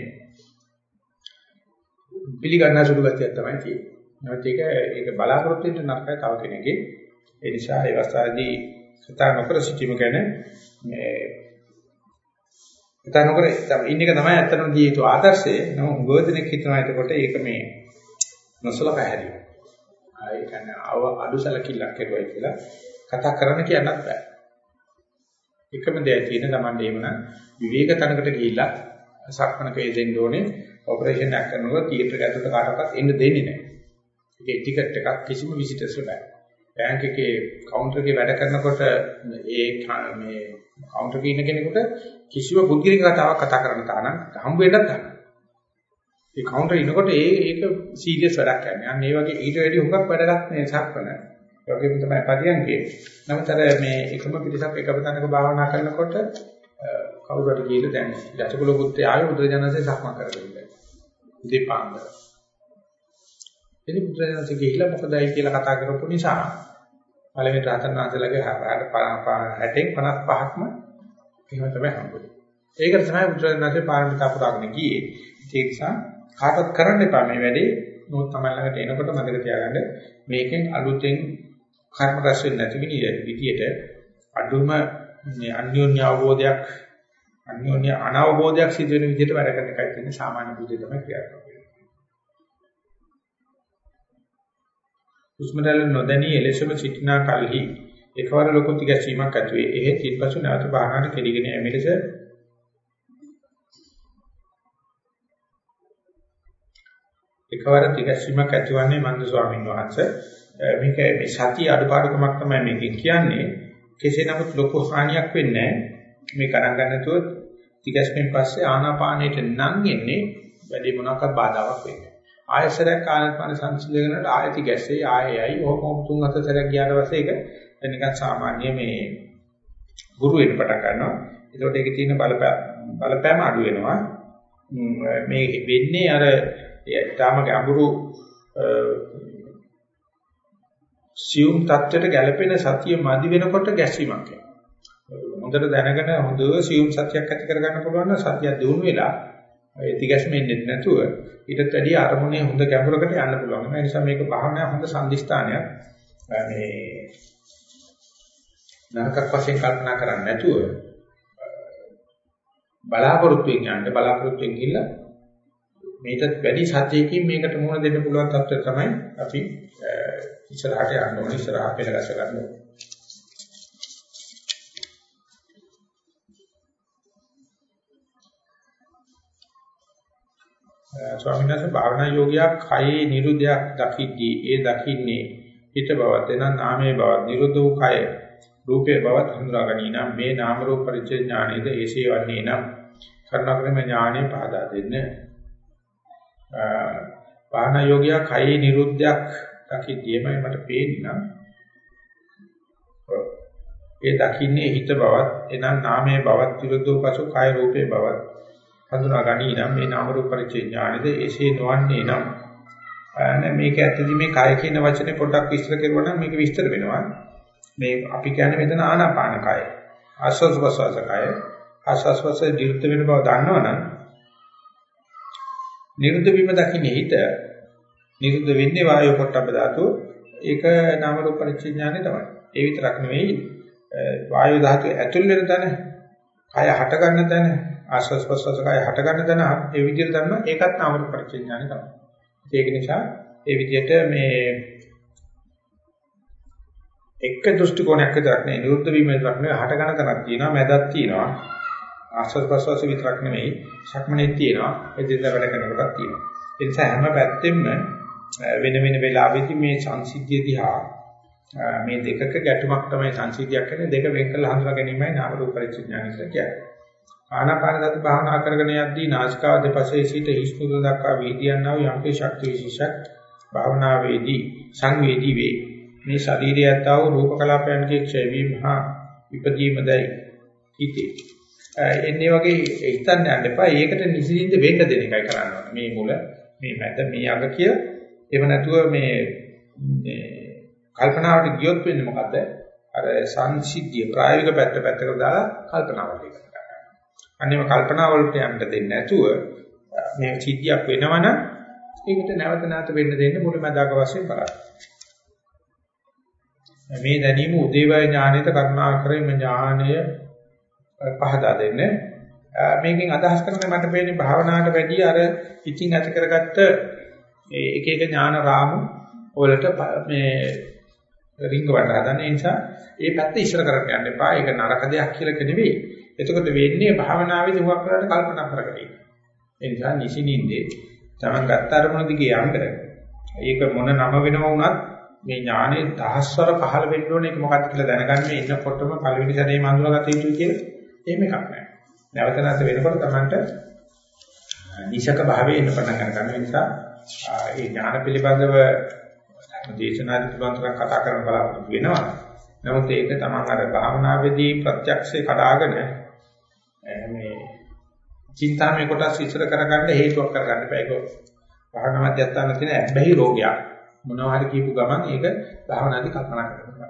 පිළිගන්න සුළු ගතියක් තමයි තියෙන්නේ. නැවත ඒක ඒක බලාපොරොත්තු වෙන්න නරකයි තව කෙනෙක්ගේ. ඒ නිසා ඒ අවස්ථාවේදී කතා නොකර සිටීම ගැන මේ කතා නොකර ඉන්න එක තමයි ඇත්තටම දී යුතු ආදර්ශය. නම උගෝදෙනෙක් හිතනවා එතකොට ඒක මේ නොසලකා හැරීම. ඒ කියන්නේ අඩු සැලකිල්ලක් කරුවයි කියලා කතා කරන්න කියන්නත් බෑ. එකම දෙයක් තියෙන තමන්ට එහෙමනම් විවේක තනකට ගිහිල්ලා සක්මනක යෙදෙන්න ඕනේ ඔපරේෂන් එකක් කරනකොට තියටර් එකකට කාටවත් එන්න දෙන්නේ නැහැ. ඒකේ ටිකට් එකක් කිසිම විසිටර්ස් බෑ. බැංක් එකේ කවුන්ටර් එකේ වැඩ කරනකොට ඒ මේ කවුන්ටර් එකේ ඉන්න කෙනෙකුට කිසිම පුද්ගලික කතාවක් කතා කරන්න තානම් හම්බ වෙන්නත් ගන්න. ඒ කවුන්ටර් ඉනකොට ඒ ඒක සීරියස් වැඩක් කරන්නේ. අන්න ඒ වගේ ඊට වැඩි හුඟක් වැඩක් මේ සක්වන. ඒ වගේම තමයි පදියන්ගේ. නමුත් අර මේ එකම පිටසක් එකම තැනක භාවනා කරනකොට කවුරු හරි කියලා දැන් යටිකුල පුත්‍රය ආවේ බුදුරජාණන්සේ සක්මන් කරගෙන. දීපාංග. ඉතින් බුදුරජාණන්සේ ගිහිල්ලා මොකදයි කියලා කතා කරපු නිසා පළවෙනි රහතන් වහන්සේලාගේ 60 55ක්ම එහෙම තමයි හම්බුනේ. ඒකට තමයි බුදුරජාණන්සේ පාරමිතා පුරාගෙන ගියේ. ඒ නිසා කාටවත් කරන්න එපා මේ වැඩේ. නමුත් තමයි ළඟට එනකොට මතක තියාගන්න මේකෙන් අලුතෙන් කර්ම රැස් වෙන්නේ නැති විදිහට අඩුම මේ අන්‍යෝන්‍ය අවබෝධයක් අන්‍යෝන්‍ය අනවබෝධයක් සිදු වෙන විදිහට වැඩ කරන එකයි තියෙන සාමාන්‍ය බුද්ධි තමයි ක්‍රියාත්මක වෙන්නේ. උස්මරල නොදැනී එලෙසම සිටිනා කලෙහි එකවර ලොකු තිගැසීමක් ඇති වේ. එහෙත් ඊපසු නැවත බාහනට කෙලිගෙන එමෙලෙස එකවර තිගැස්වීමක් ඇතිවන්නේ මන්ද ස්වාමීන් වහන්සේ මේක මේ සතිය අඩුපාඩුකමක් තමයි මේකෙන් කියන්නේ කෙසේ නමුත් ලොකු හානියක් වෙන්නේ මේ කරන් ගන්න නැතුව තිගැස්මෙන් පස්සේ ආනාපානෙට නම් එන්නේ වැඩි මොනවාක්වත් බාධාවක් වෙන්නේ ආයසරයක් ආනාපාන සංසිඳගෙනට ආයති ගැස්සේ ආයෙයි ඕකම තුන් හතර සැරයක් ගියාට පස්සේ ඒක නිකන් සාමාන්‍ය මේ ගුරු වෙන්න පටන් ගන්නවා ඒකට ඒකේ තියෙන බලපෑම අඩු වෙනවා මේ වෙන්නේ අර ඊටාම ගැඹුරු සියුම් தත්වෙට ගැළපෙන සතිය මදි වෙනකොට ගැස්සීමක් එනවා. හොඳට දැනගෙන හොඳ සියුම් සතියක් ඇති කරගන්න පුළුවන් නම් සතිය දිනු වෙලා ඒති ගැස්මෙන්නේ නැතුව ඊටත් වැඩිය අරමුණේ හොඳ ගැඹුරකට යන්න පුළුවන්. ඒ නිසා මේක භාවනාවේ හොඳ සම්දිස්ථානයක්. මේ නරකක් වශයෙන් කල්පනා කරන්නේ නැතුව බලාපොරොත්තුෙන් යන්න බලාපොරොත්තුෙන් ගිහිල්ලා මේකත් වැඩි සත්‍යයකින් මේකට මුහුණ දෙන්න පුළුවන් තත්ත්වය තමයි අපි ඉස්සරහට යන්න ඕනේ ඉස්සරහට පෙළගස්ස ගන්න ඕනේ. ස්වාමීන් වහන්සේ භාවනා යෝගියා කයේ නිරුද්ධයක් දකිද්දී ඒ දකින්නේ හිත බවත් එනම් නාමයේ බවත් නිරුද්ධ වූ කය රූපේ බවත් හඳුනා ගැනීම නම් මේ නාම රූප පරිච්ඡේ ඥානෙද ඒසේ වන්නේ නම් කර්ණකරම ඥානෙ පහදා දෙන්න. භාවනා යෝගියා කයේ නිරුද්ධයක් දකිද්දීමයි මට පේන්නේ නම් ඒ දකින්නේ හිත බවත් එනම් නාමයේ බවත් විරුද්ධ වූ පසු කාය රූපේ බවත් හඳුනා ගනී නම් මේ නාම රූප පරිච්ඡේ ඥානෙද එසේ නොවන්නේ නම්. නේ මේක ඇත්තදී මේ කය කියන වචනේ පොඩ්ඩක් විස්තර කරුවා නම් මේක විස්තර වෙනවා. මේ අපි කියන්නේ මෙතන ආනාපාන කය. ආස්වාද ප්‍රසවාස කය. ආස්වාද ප්‍රසවාස දිරුත් වෙන බව දන්නවනම් නිරුද්ධ වීම දකින්නේ හිත. නිරුද්ධ වෙන්නේ වායු පොට්ටබ්බ ධාතු. ඒක නාම රූප පරිච්ඡේ ඥානෙ තමයි. ඒ විතරක් නෙවෙයි වායු ධාතු ඇතුල් වෙන තැන කය හට ගන්න තැන ආස්වාස් ප්‍රස්වාස කය හට ගන්න තැන ඒ විදිහට ගන්න ඒකත් නාම රූප පරිච්ඡේඥානෙ තමයි. ඒක නිසා ඒ විදිහට මේ එක දෘෂ්ටි කෝණයක් විතරක් නෙවෙයි නිරුද්ධ වීම විතරක් නෙවෙයි හට ගන්න තැනක් තියෙනවා මැදක් තියෙනවා ආස්වාස් ප්‍රස්වාස විතරක් නෙවෙයි ශක්මනේ තියෙනවා ඒ දෙක වැඩ කරනකොටත් තියෙනවා. ඒ නිසා හැම පැත්තෙම වෙන වෙන වෙලාවෙදි මේ සංසිද්ධිය දිහා මේ දෙකක ගැටුමක් තමයි සංසිද්ධියක් කියන්නේ දෙක වෙන් කරලා හඳුනා ගැනීමයි නාම රූප පරිච්ඡේඥානෙ කියලා කියන්නේ. ආනාපාන සති භාවනා කරගෙන යද්දී නාසිකාව දෙපසේ සිට හිස්මුද දක්වා වේදියන්නා වූ යම්කේ ශක්ති විශේෂක් භාවනාවේදී සංවේදී වේ. මේ ශරීරයත් ආව රූප කලාපයන්ගේ ක්ෂය වීම හා විපදීමදයි හිතේ. එන්නේ වගේ හිතන්න යන්න එපා. ඒකට නිසින්ද වෙන්න දෙන එකයි කරන්න ඕනේ. මේ මුල, මේ මැද, මේ අග කිය. එහෙම නැතුව මේ මේ කල්පනාවට ගියොත් වෙන්නේ මොකද්ද? අර සංසිද්ධිය ප්‍රායෝගික පැත්ත පැත්තකට දාලා කල්පනාවට එකට. අන්නේම කල්පනා වලට යන්න දෙන්නේ නැතුව මේ සිද්ධියක් වෙනවනම් ඒකට නැවත නැවත වෙන්න දෙන්න මුලමදාක වශයෙන් බලන්න. මේ දැනීම උදේවය ඥානෙට කරුණා කරේ ඥානය පහදා දෙන්න. මේකෙන් අදහස් කරන්නේ මට පේන්නේ භාවනාවට වැඩිය අර ඉතිං ඇති කරගත්ත එක එක ඥාන රාමු වලට මේ රිංග වඩ හදන නිසා ඒ පැත්ත ඉස්සර කරන්න යන්න එපා. ඒක නරක දෙයක් කියලා නෙවෙයි. එතකොට වෙන්නේ භාවනාවේදී හුවක් කරලා කල්පනා කරගෙන ඉන්න. ඒ නිසා නිසිනින්දේ තමන් ගත්ත අරමුණ දිගේ යන්න ඒක මොන නම වෙනව වුණත් මේ ඥානෙ දහස්වර පහළ වෙන්න ඕනේ ඒක මොකක්ද කියලා දැනගන්න මේ ඉන්නකොටම පළවෙනි සැරේ මඳුරගත යුතුයි කියලා එහෙම එකක් නැහැ. නැවත නැවත වෙනකොට තමන්ට නිශක භාවයේ ඉන්න පටන් ගන්න නිසා ඒ ඥාන පිළිබඳව දේශනාදී පිළිබඳව කතා කරන්න බලාපොරොත්තු වෙනවා. නමුත් ඒක තමන් අර භාවනාවේදී ප්‍රත්‍යක්ෂේ කඩාගෙන මේ චින්තාමය කොටස් ඉස්සර කරගන්න හේතුවක් කරගන්න බෑ. ඒක භාවනා මධ්‍යස්ථාන තියෙන ඇබ්බැහි රෝගයක්. මොනවා හරි කියපු ගමන් ඒක භාවනාදී කල්පනා කරනවා.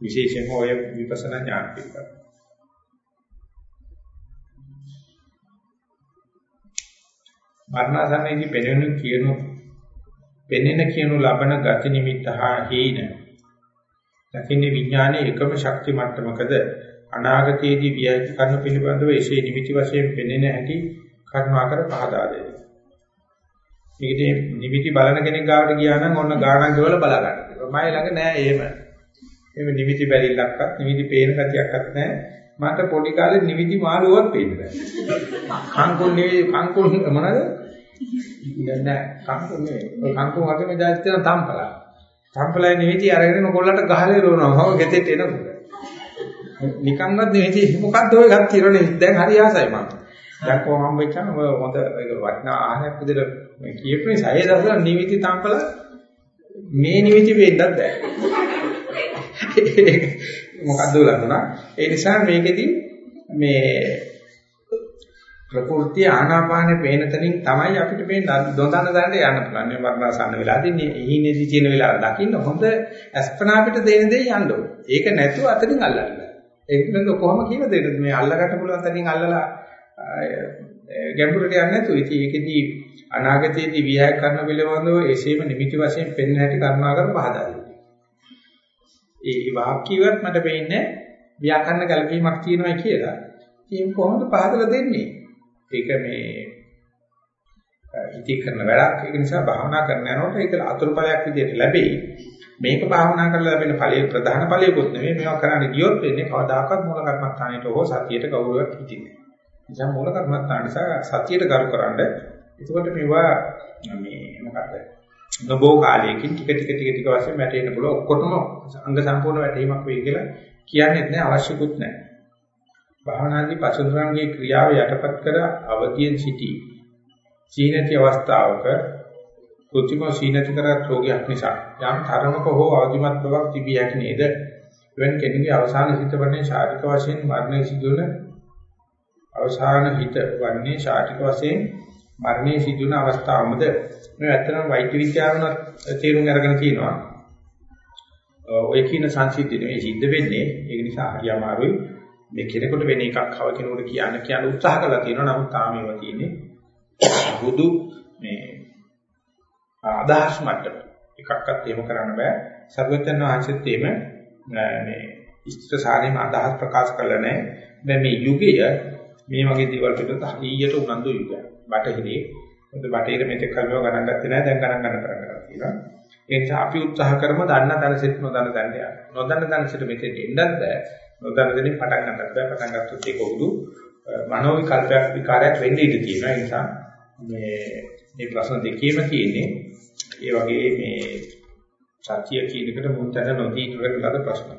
විශේෂයෙන්ම ඔය විපස්සනා ඥාන පිළිබඳ මරණසන්නේදී පෙනෙන කියනු පෙනෙන කියනු ලබන ගති නිමිත්ත හා හේන. දකින්නේ විඥානයේ එකම ශක්ති මට්ටමකද? අනාගතයේදී වියයි කරන පිළිබඳව එසේ නිමිති වශයෙන් පෙනෙන හැටි කර්මාකර පහදා දෙනවා. මේකදී නිමිති බලන කෙනෙක් ගාවට ගියා නම් ඔන්න ගානක් ගෙවල බලා ගන්න. මම ළඟ නෑ එහෙම. එහෙම නිමිති බැරිලක්වත් නිමිති පේන ගතියක්වත් නෑ. මට පොඩි කාලේ නිමිති මාළුවක් පේන්නේ නෑ. කංකුල් නෙවෙයි කංකුල් මොනවද? නෑ කංකුල් නෙවෙයි. ඔය කංකුල් වගේ මේ දැක්ක තියෙන තම්පලා. තම්පලා නිමිති අරගෙන කොල්ලට ගහලා ඉරවනවා. හව ගෙතෙට එනකොට. නිකන්වත් නෙවෙයි මොකද්ද ඔය ගත් කියනනේ දැන් හරි ආසයි මම. දැන් කොහොම හම්බෙච්චාම ඔය හොඳ ඒක වටිනා ආහාරයක් විදිහට මේ කියපු නිසා ඒ දවස්වල නිමිති තම්පල මේ නිමිති වෙන්නත් බෑ. මොකද්ද උලන්නා ඒ නිසා මේකෙදි මේ ප්‍රකෘති ආනාපානේ පේන තැනින් තමයි අපිට මේ දොඳන දඬ යන්න පුළුවන්. මේ වර්ණාසන්න වෙලාදී ඉහිනේදී තියෙන වෙලාව දකින්න හොඳ අස්පනා අපිට දෙන දේ යන්න ඕනේ. ඒක නැතුව අතනින් අල්ලන්න. ඒක නේද කොහොම කියලා දෙන්නද මේ අල්ලගන්න පුළුවන් තැනින් අල්ලලා ගැඹුරට යන්නේ නැතුව ඉතින් ඒකෙදී අනාගතයේදී විහාර කරන පිළිබඳව එසේම නිමිති වශයෙන් පෙන්වන්න හැටි කරුණා කර පහදා දෙන්නේ. ඒ වාක්‍යවත් මට වෙන්නේ ව්‍යාකරණ ගැළපීමක් තියෙනවා කියලා. ඉතින් කොහොමද පහදලා දෙන්නේ? ඒක මේ ඉති කරන වැඩක්. ඒක නිසා භාවනා කරන යනකොට ඒක අතුරුඵලයක් විදිහට ලැබෙයි. මේක භාවනා කරලා ලැබෙන ඵලයේ ප්‍රධාන ඵලයකුත් නෙමෙයි මේවා කරන්න ගියොත් වෙන්නේ කවදාකවත් මූල කර්මස්ථානයට හෝ සතියට ගෞරවයක් හිටින්නේ. නිසා මූල කර්මස්ථාන නිසා සතියට කරු කරන්න එතකොට මේවා මේ මොකද්ද? නොබෝ කාලයකින් ටික ටික ටික ටික වශයෙන් වැටෙන්න පුළුවන් ඔක්කොටම අංග සම්පූර්ණ වැටීමක් වෙයි කියලා කියන්නේත් නෑ අවශ්‍යකුත් නෑ. භාවනාදී පසුඳුරන්ගේ ක්‍රියාව යටපත් කර අවදියෙන් සිටි සීනති අවස්ථාවක කෘත්‍රිම සීනති කර රෝගයක් නිසා යම් තරමක හෝ අවදිමත් බවක් තිබිය හැකි නේද? එවන් කෙනෙකුගේ අවසාන හිතවන්නේ ශාරීරික වශයෙන් මරණය සිදුවන අවසාන හිත වන්නේ ශාරීරික වශයෙන් මරණය සිදුවන අවස්ථාවමද මේ ඇත්තටම වෛද්‍ය විද්‍යාවන තේරුම් අරගෙන තියෙනවා. ඔය කියන සංසිද්ධිය නෙවෙයි සිද්ධ වෙන්නේ. ඒක නිසා හරි අමාරුයි. මේ කෙනෙකුට වෙන එකක් කව කෙනෙකුට කියන්න කියන උත්සාහ කරලා තියෙනවා. නමුත් තාම ඒවා තියෙන්නේ බුදු මේ අදහස් මට්ටම. එකක්වත් එහෙම කරන්න බෑ. සර්වඥ වහන්සේත් එහෙම මේ ඉෂ්ඨ සාරේම අදහස් ප්‍රකාශ කළා නෑ. දැන් මේ යුගය මේ වගේ දේවල් පිටත හරියට උනන්දු යුගයක්. බටහිරේ මොකද බටහිර මෙතෙක් කල්ව ගණන් ගත්තේ නෑ දැන් ගණන් ගන්න පටන් ගන්නවා කියලා. ඒ නිසා අපි උත්සාහ කරමු දන්න තැනසෙත් නොදන්න තැනට යන්න. නොදන්න තැනසෙට මෙතෙන් එන්නත් බෑ. නොදන්න දෙනින් පටන් ගන්නත් බෑ. පටන් ගත්තොත් ඒක උදු මනෝ විකල්පයක් විකාරයක් වෙන්න ඉඩ තියෙනවා. ඒ නිසා මේ මේ ප්‍රශ්න දෙකේම තියෙන්නේ ඒ වගේ මේ සත්‍ය කියන එකට මුත්තන නොදී ඉවරලද ප්‍රශ්න.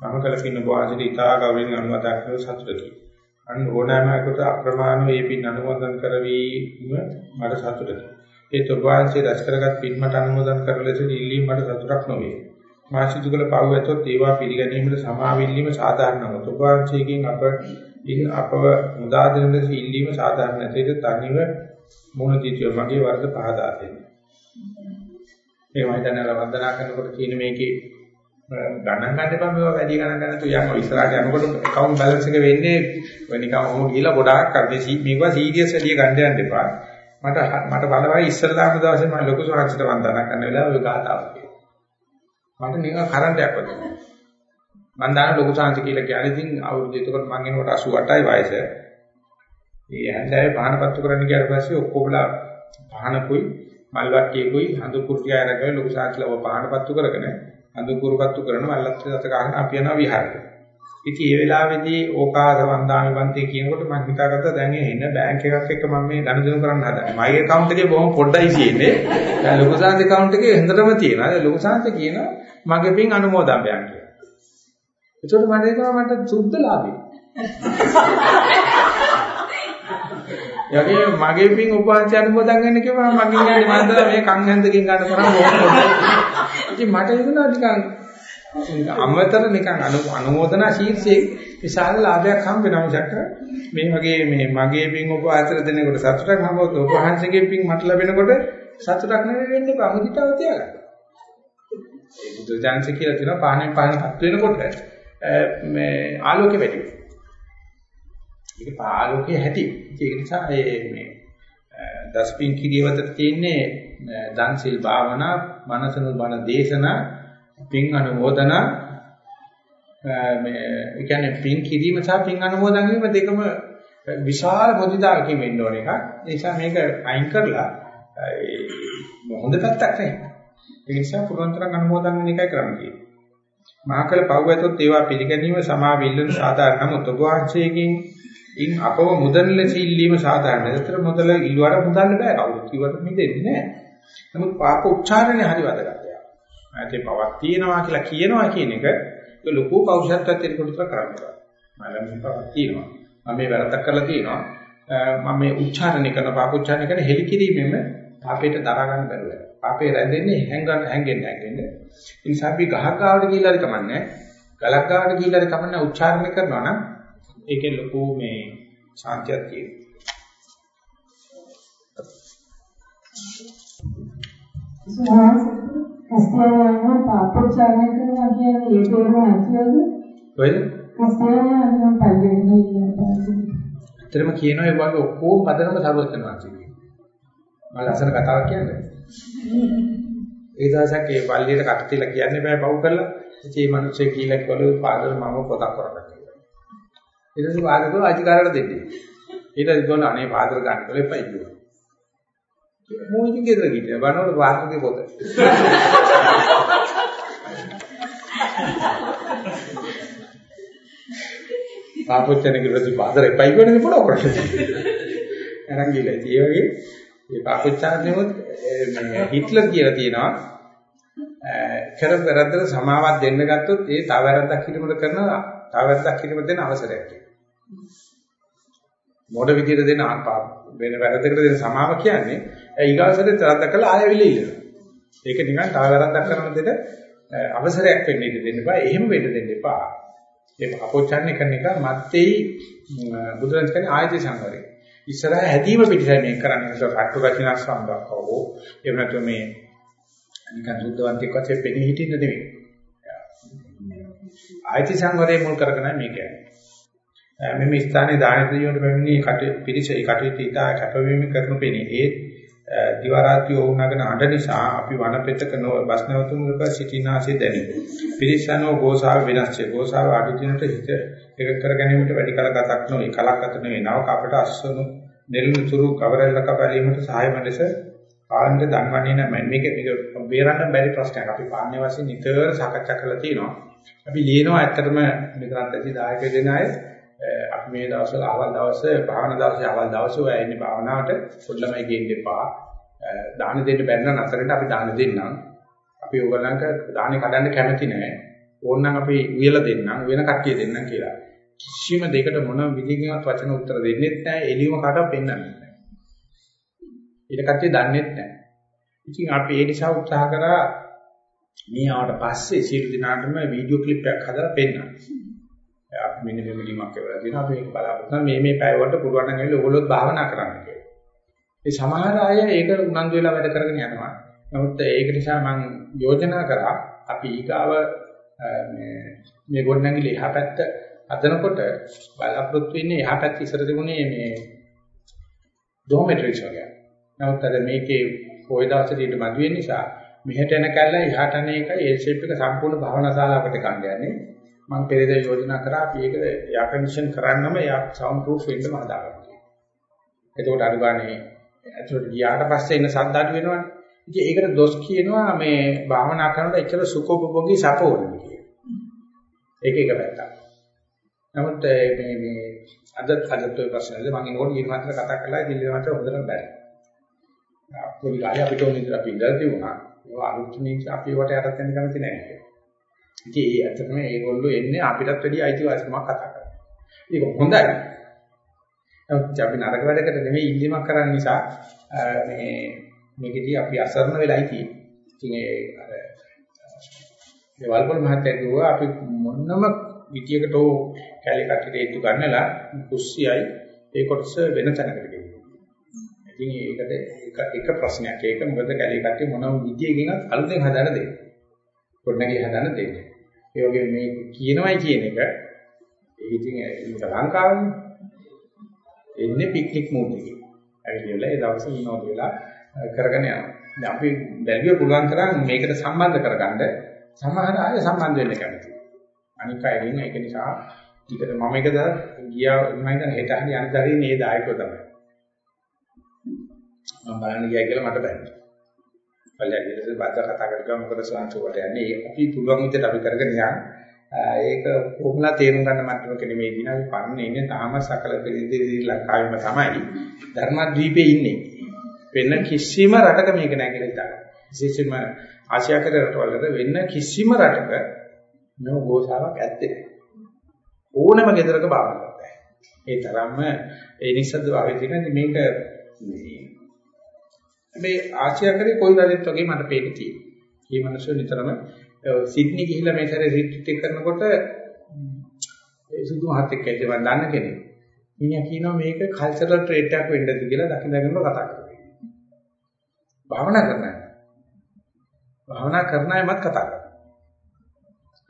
මම කලකින් වාසිත ඉතා ගෞරවයෙන් අනුමතක් කරන සතුටකි. අන්න ඕනෑමකට අප්‍රමාණ වේ පින් අනුමೋದන් කරවීම මට සතුටකි. ඒ තුර්වාංශයේ රැස් කරගත් පින් මට අනුමೋದන් කරන ලෙස ඉල්ලීම මට සතුටක් නොවේ. මා සිදු කළ පව් ඇතොත් ඒවා පිළිගැනීමට සමාවිල්ලීම සාධාරණව. තුර්වාංශයෙන් අප ඉන් අපව මුදා දෙන ලෙස ඉල්ලීම සාධාරණ නැතිද තනිව මොන දිටිය මගේ වර්ග පහදා දෙන්නේ. මේ මම හිතන්නේ වන්දනා කරනකොට කියන මේකේ ගණන් ගන්න එපා මේවා වැඩි ගණන් ගන්න. තු යනවා ඉස්සරහට යනකොට account balance එක වෙන්නේ නිකන් ඔහොම ගිහිලා ගොඩාක් කරදේ මේවා සීරියස් වැඩි ගන්න යන්න එපා. මට මට බලවයි ඉස්සල්ලාම දවසේ මම ලොකු සෝරන්සිට වන්දනා කරන වෙලාව ඔය ගාතාව මට නිකන් කරන්ටයක් වදිනවා මම දාන ලොකු සාංශ කියලා කියන්නේ ඉතින් අවුරුදු එතකොට මම එනකොට 88යි වයස. ඒ හැන්දෑවේ පහනපත්තු කරන්න ගියාට පස්සේ ඔක්කොමලා පහනකුයි මල්වට්ටියකුයි හඳු කුර්තිය අරගෙන ලොකු සාංශලව පහනපත්තු කරගෙන අඳු කුරුපත්තු කරන මල්ලත් දත ගන්න අපි යනවා විහාරයට. ඉතින් ඒ වෙලාවේදී ඕකාස වන්දාමි බන්තේ කියනකොට මම හිතාගත්තා දැන් එන බැංක් එකක් එක්ක මම මේ ගණදෙනු කරන්න හදන්නේ. මගේ account එකේ බොහොම පොඩ්ඩයි තියෙන්නේ. දැන් ලොකු සාන්ති account එකේ හොඳටම තියෙනවා. දැන් ලොකු සාන්ති කියනවා මගේ පින් අනුමෝදන් බෑන් කියලා. ඒකට මට හිතෙනවා මට සුද්ධ ලාභයි. යගේ මගේ පින් උපවාසය අනුමෝදන් ගන්න කිව්වම මගෙන් යන්නේ මන්දලා මේ කන් හැන්දකින් ගන්න තරම් ඕන ඉතින් මට හිතුණා නිකන් අමතර නිකන් අනුමೋದනා ශීර්ෂයේ විශාල ලාභයක් හම්බ වෙනවා මිසක් මේ වගේ මේ මගේ පින් ඔබ ආතර දෙනකොට සතුටක් හම්බවත ඔබ වහන්සේගේ පින් මට ලැබෙනකොට සතුටක් නෙවෙයි වෙන්නේ ප්‍රමුදිතාව තියාගන්න. ඒ බුදු දහමසේ කියලා තියෙනවා පාණෙන් පාණපත් වෙනකොට මේ ආලෝකෙ වැඩි වෙනවා. ඒක ආලෝකයේ හැටි. ඒක නිසා මේ දස්පින් කිරියවතට තියෙන්නේ දන්සිල් භාවනා මනසන බණ දේශනා පින් අනුමෝදන මේ ඒ කියන්නේ පින් කිරීම සහ පින් අනුමෝදන් කිරීම දෙකම විශාල පොදිදාකින් වෙන්න ඕන එකක්. ඒ නිසා මේක අයින් කරලා හොඳ පැත්තක් නේ ඒ නිසා පුරන්තරන් අනුමෝදන් වෙන එකයි කරන්න තියෙන්නේ. මහකල පව් ඇතොත් ඒවා පිළිගැනීම සමාවිල්ලන සාධාරණ නමුත් ඔබ වහන්සේකින් ඉන් අපව මුදල් ලෙස ඉල්ලීම සාධාරණයි. ඒතර මුදල ඉල්ලුවාට මුදන්න බෑ කවුරුත් කිව්වට මිදෙන්නේ නෑ. නමුත් පාප උච්චාරණය හරි වැදගත්. ඇත්තේ පවක් තියෙනවා කියලා කියනවා කියන එක ඒක ලොකු පෞෂත්වයක් එක්ක උත්තර කරනවා. මම මේ පවක් තියෙනවා. මම මේ වැරද්දක් කරලා තියෙනවා. මම මේ උච්චාරණය කරන පාප උච්චාරණය කරන හෙලි කිරීමෙම පාපයට දරා ගන්න බැරුව. පාපේ රැඳෙන්නේ හැංගන හැංගෙන්න හැංගෙන්න. ඒ නිසා අපි ගහක් ගාවට ගිහිල්ලා හරි කමන්නේ. ගලක් ගාවට ගිහිල්ලා හරි කමන්නේ උච්චාරණය කරනවා නම් ඒකේ ලොකු මේ ශාන්තියක් තියෙනවා. කස්තයන්ව පාපෝච්චාරණය කරනවා කියන්නේ ඒ තේරුම ඇතුළද? කොහෙද? කස්තයන්ව පල්ලෙන්නේ ඉන්නවා. ඇත්තටම කියනවා ඒ වගේ ඔක්කොම පදනම සර්වඥාන්සේ කියනවා. මම ලස්සන කතාවක් කියන්නේ. ඒ දවසක් ඒ පල්ලියට කට තියලා කියන්නේ බෑ පව් කරලා. ඉතින් මේ මිනිස්සේ කියලා කිව්වලු පාදර මම පොතක් කියලා. ඊට පස්සේ පාදර අධිකාරයට දෙන්නේ. ඊට පස්සේ ගොල්ලෝ අනේ පාදර ගන්න කියලා එපා ඉන්නවා. මොකද ගෙදර ගිහින් බලනකොට වාහනේ පොත. පාපොච්චන කිව්වද බාදර එපයි කියන්නේ පොඩ කරන්නේ. අරන් ගිහලා ඉතින් ඒ වගේ මේ පාපොච්චාරණෙමුත් මේ හිට්ලර් කියලා තියෙනවා කර වැරද්දට සමාවක් දෙන්න ගත්තොත් ඒ තව වැරද්දක් කිරීමකට කරන තව වැරද්දක් කිරීමට දෙන අවසරයක් මොඩ විදියට දෙන වෙන වැරද්දකට දෙන සමාව කියන්නේ ඊගාසරේ තරද්ද කළා ආයෙවිල ඉල්ලනවා. ඒක නිකන් තව වැරද්දක් කරන දෙට අවසරයක් වෙන්න ඉඩ දෙන්න බෑ. එහෙම වෙන්න දෙන්න එපා. ඒ අපෝච්චාරණය කරන එක මත්තේ බුදුරජාණන් කියන්නේ ආයත සංවරය. ඉස්සරහ හැදීම පිටිසයි මේක කරන්නේ. ඒක කට්ටු රචනා සම්බන්ධව. එහෙම නැත්නම් මේ නිකන් සුද්ධවන්තයෙක් වශයෙන් පෙනී හිටින්න නෙවෙයි. ආයති සංවරය මුල් කරගෙන මේක යන්නේ. මෙමෙ ස්ථානයේ දාන ප්‍රතියෝට පැමිණි කට පිරිසයි කටයුතු ඉතා කැපවීම කරන පෙනේ. ඒ දිවාරාත්‍රි වුණාගෙන අඬ නිසා අපි වනපෙතක නො බස් නැවතුමක සිටිනාසේ දැනේ. පිරිසනෝ ගෝසාව වෙනස්සේ. ගෝසාව අඩුදිනට හිත එක කර ගැනීමට වැඩි කල ගතක් නොවේ. කලක් ගත නොවේ. නව කපට අස්සනු නෙළුතුරු කවරැල්ලක බැලීමට සහාය මැදස පාන්න දන්වන්නේ නැහැ. මේක මේක බේරන්න බැරි ප්‍රශ්නයක්. අපි පාන්නේ වශයෙන් නිතර සාකච්ඡා කරලා තියෙනවා. අපි ලියනවා ඇත්තටම මෙතනත් ඇති දායක දෙන අය අපි මේ දවස්වල අවල් දවසේ භාවනා දවසේ අවල් දවසේ ඔය ඉන්නේ භාවනාවට පොඩ්ඩමයි ගේන්න එපා. දාන දෙන්න බැන්න නතරට අපි දාන දෙන්නම්. අපි ඕගලන්ට දානේ කඩන්න කැමති නැහැ. ඕනනම් අපි උයලා දෙන්නම් වෙන කට්ටිය දෙන්නම් කියලා. කිසිම දෙයකට මොන විදිහකින්වත් වචන උත්තර දෙන්නෙත් නැහැ. එළියම කාටවත් පෙන්වන්නේ නැහැ. ඊට කට්ටිය දන්නෙත් නැහැ. ඉතින් අපි ඒ නිසා උත්සාහ කරා මේ ආවට පස්සේ සියලු දිනාටම වීඩියෝ ක්ලිප් එකක් හදලා පෙන්නන්න. අපි මෙන්න මේ ලිමක් කරලා දෙනවා අපි මේක බලාපොරොත්තු මේ මේ පැය වලට පුළුවන් නම් ඇවිල්ලා ඕගොල්ලෝ භාවනා කරන්න කියලා. ඒ සමහර අය ඒක උනන්දු වෙලා වැඩ කරගෙන යනවා. නමුත් ඒක නිසා මම යෝජනා කරා අපි ඊගාව මේ මේ ගොඩනැගිලි එහා පැත්ත හදනකොට බලාපොරොත්තු වෙන්නේ එහා පැත්ත ඉස්සර තිබුණේ මේ ඩෝමෙට්‍රිස් වගේ. නමුත් අද මේකේ පොය දවසේ ඊට මතුවෙන නිසා මෙහෙට එන කැල්ල එහාට යන එක ඒ ෂේප් එක සම්පූර්ණ භවනා ශාලාවකට ගන්න යන්නේ. මම පෙරේද යෝජනා කරා අපි ඒක එයා කන්ඩිෂන් කරන්නම එයා සවුන්ඩ් ප්‍රූෆ් වෙන්නම හදාගන්නවා. එතකොට අර ගානේ ඇතුළට ගියාට පස්සේ ඉන්න සද්ද අඩු වෙනවනේ. ඉතින් ඒකට දොස් කියනවා මේ භාවනා කරනකොට එච්චර සුඛෝපභෝගී සපෝරන්නේ කියලා. ඒක එක පැත්තක්. නමුත් මේ මේ අද අදත් ඔය ප්‍රශ්නවල මම ඉන්නකොට ඊට මාත්‍ර කතා කරලා දිල්ලේ මාත්‍ර හොඳට බැරි. පොඩි කාලේ අපිට ඕන විදිහට අපි ඉඳලා තිබුණා. ඒවා අලුත් නීති අපි වට යටත් වෙන්න කැමති නැහැ. ඉතින් ඒ ඇත්තටම ඒගොල්ලෝ එන්නේ අපිටත් වැඩි අයිතිවාසිකමක් කතා කරනවා. ඒක හොඳයි. නමුත් අපි නරක වැඩකට නෙමෙයි ඉල්ලීමක් කරන්න නිසා මේ මේකදී අපි අසරණ වෙලයි තියෙන්නේ. ඉතින් ඒ අර මේ වල්පොල් මහත්තයා කිව්වා අපි මොනම විදියකට ඕ කැලේ කටට ඒතු ගන්නලා කුස්සියයි ඒ කොටස වෙන තැනකට ගෙනියනවා. ඉතින් ඒකට එක එක ප්‍රශ්නයක් ඒක මොකද කැලේ කට්ටිය මොනම විදියකින්වත් අලුතෙන් හදාන්න දෙන්නේ. පොඩ්ඩක් හදාන්න දෙන්නේ. ඒ වගේ මේ කියනවයි කියන එක ඒක ඉතින් ඒක ලංකාවනේ. එන්නේ පික්නික් මූඩ් එකේ. ඇවිල්ලා ඒ දවසේ විනෝද වෙලා කරගෙන යනවා. දැන් අපි බැලුවේ පුළුවන් තරම් මේකට සම්බන්ධ කරගන්න සමහර අය සම්බන්ධ වෙන්න කැමතියි. අනික අයගෙන් ඒක නිසා ටිකට මම එකද ගියා මම හිතන්නේ හෙට හරි අනිදාරින් මේ දායකව තමයි. මම බලන්න ගියා කියලා මට බැහැ. පල්ලෙන් ඉතින් බද්ද කතා කරගම මොකද සංසෝවට යන්නේ අපි පුළුවන් විදිහට අපි කරගෙන යන්න. ඒක කොහොමලා තේරුම් ගන්න මට්ටමක නෙමෙයි දින අපි පරණ ඉන්නේ තාම සකල පිළිදෙවි ලංකාවෙම තමයි ධර්මද්වීපේ ඉන්නේ. වෙන කිසිම රටක මේක නැහැ කියලා හිතන්න. විශේෂයෙන්ම ආසියාකර රටවල වෙන කිසිම රටක මෙව ගෝසාවක් ඇත්තේ නැහැ. ඕනම ගෙදරක බාබා කරලා. ඒ තරම්ම ඒ නිසද්ද භාවයේ තියෙන මේක මේ ආසියාකරේ කොයි රටෙත් වගේ මට පේන්න තියෙනවා. මේ මිනිස්සු නිතරම සිඩ්නි ගිහිල්ලා මේ සැරේ රිට්‍රීට් කරනකොට ඒ සුදු මහත් එක්ක ඉඳන් මම දන්න කෙනෙක්. මිනිහා කියනවා මේක කල්චරල් ට්‍රේඩ් එකක් වෙන්නද කියලා දකින්න දකින්න කතා කරනවා. භාවනා කරන අය. භාවනා කරන අයමත් කතා කරනවා.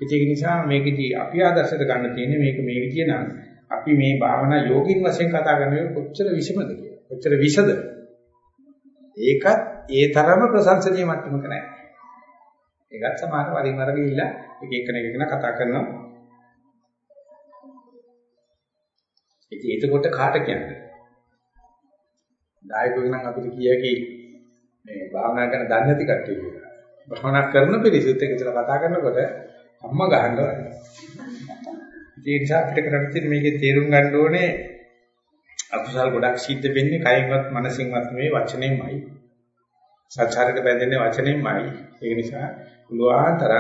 ඒක නිසා මේකදී අපි ආදර්ශයට ගන්න තියෙන්නේ මේක මේ විදිය නම් අපි මේ භාවනා යෝගින් වශයෙන් කතා කරන්නේ කොච්චර විසමද කියලා. කොච්චර විසද. ඒකත් ඒ තරම ප්‍රශංසනීය මට්ටමක නැහැ. ඒකත් සමහර වරින් වර ගිහිල්ලා එක එකන එකන කතා කරනවා. ඉතින් එතකොට කාට කියන්නේ? ඩායකෝ නම් අපිට කියකි මේ භාවනා කරන දන්නේ නැති කට්ටිය කියලා. භාවනා කරන පිළිසුත් එක්ක ඉතලා කතා කරනකොට අම්මා ගහනවා. ඒ නිසා අපිට කරන්න තියෙන්නේ මේකේ තේරුම් ගන්න ඕනේ අකුසල් ගොඩක් සිද්ධ වෙන්නේ කයෙන්වත් මනසින්වත් නෙවෙයි වචනෙන්මයි. සත්‍චාරිත බැඳෙන්නේ වචනෙන්මයි. ඒ නිසා උලුවාතර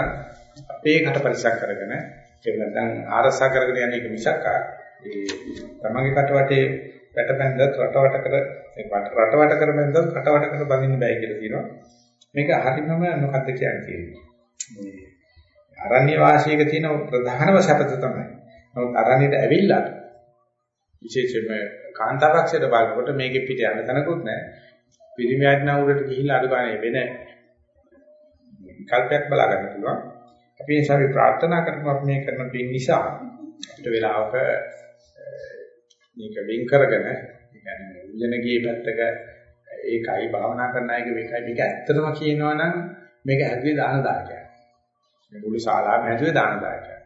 අපේ කට පරිසක් කරගෙන ඒක නැත්නම් ආරසා කරගෙන යන එක මිසක් ඒ තමන්ගේ කටවටේ පැටපැන්දත් රටවට කර රටවට කර බැන්දත් කටවට කර බඳින්න බෑ කියලා කියනවා. මේක හරියම මොකක්ද කියන්නේ. මේ අරණ්‍ය වාසයක තියෙන ප්‍රධානම සැපත තමයි. නමුත් අරණ්‍යට ඇවිල්ලා විශේෂයෙන්ම කාන්තාවක්ෂයට බලනකොට මේකෙ පිට යන්න තැනකුත් නැහැ. පිරිමියාට නවුරට ගිහිල්ලා අඩු ගානේ වෙන කල්පයක් බලා ගන්න පුළුවන්. අපි ඒ නිසා ප්‍රාර්ථනා කරනවා මේ කරන පින් නිසා අපිට වෙලාවක මේක වෙන් කරගෙන يعني උයනගේ පැත්තක ඒකයි භාවනා කරන අයගේ මේකයි මේක ඇත්තටම කියනවා නම් මේක හැදුවේ දාන දායකයා. මේ මුළු ශාලාවම හැදුවේ දාන දායකයා.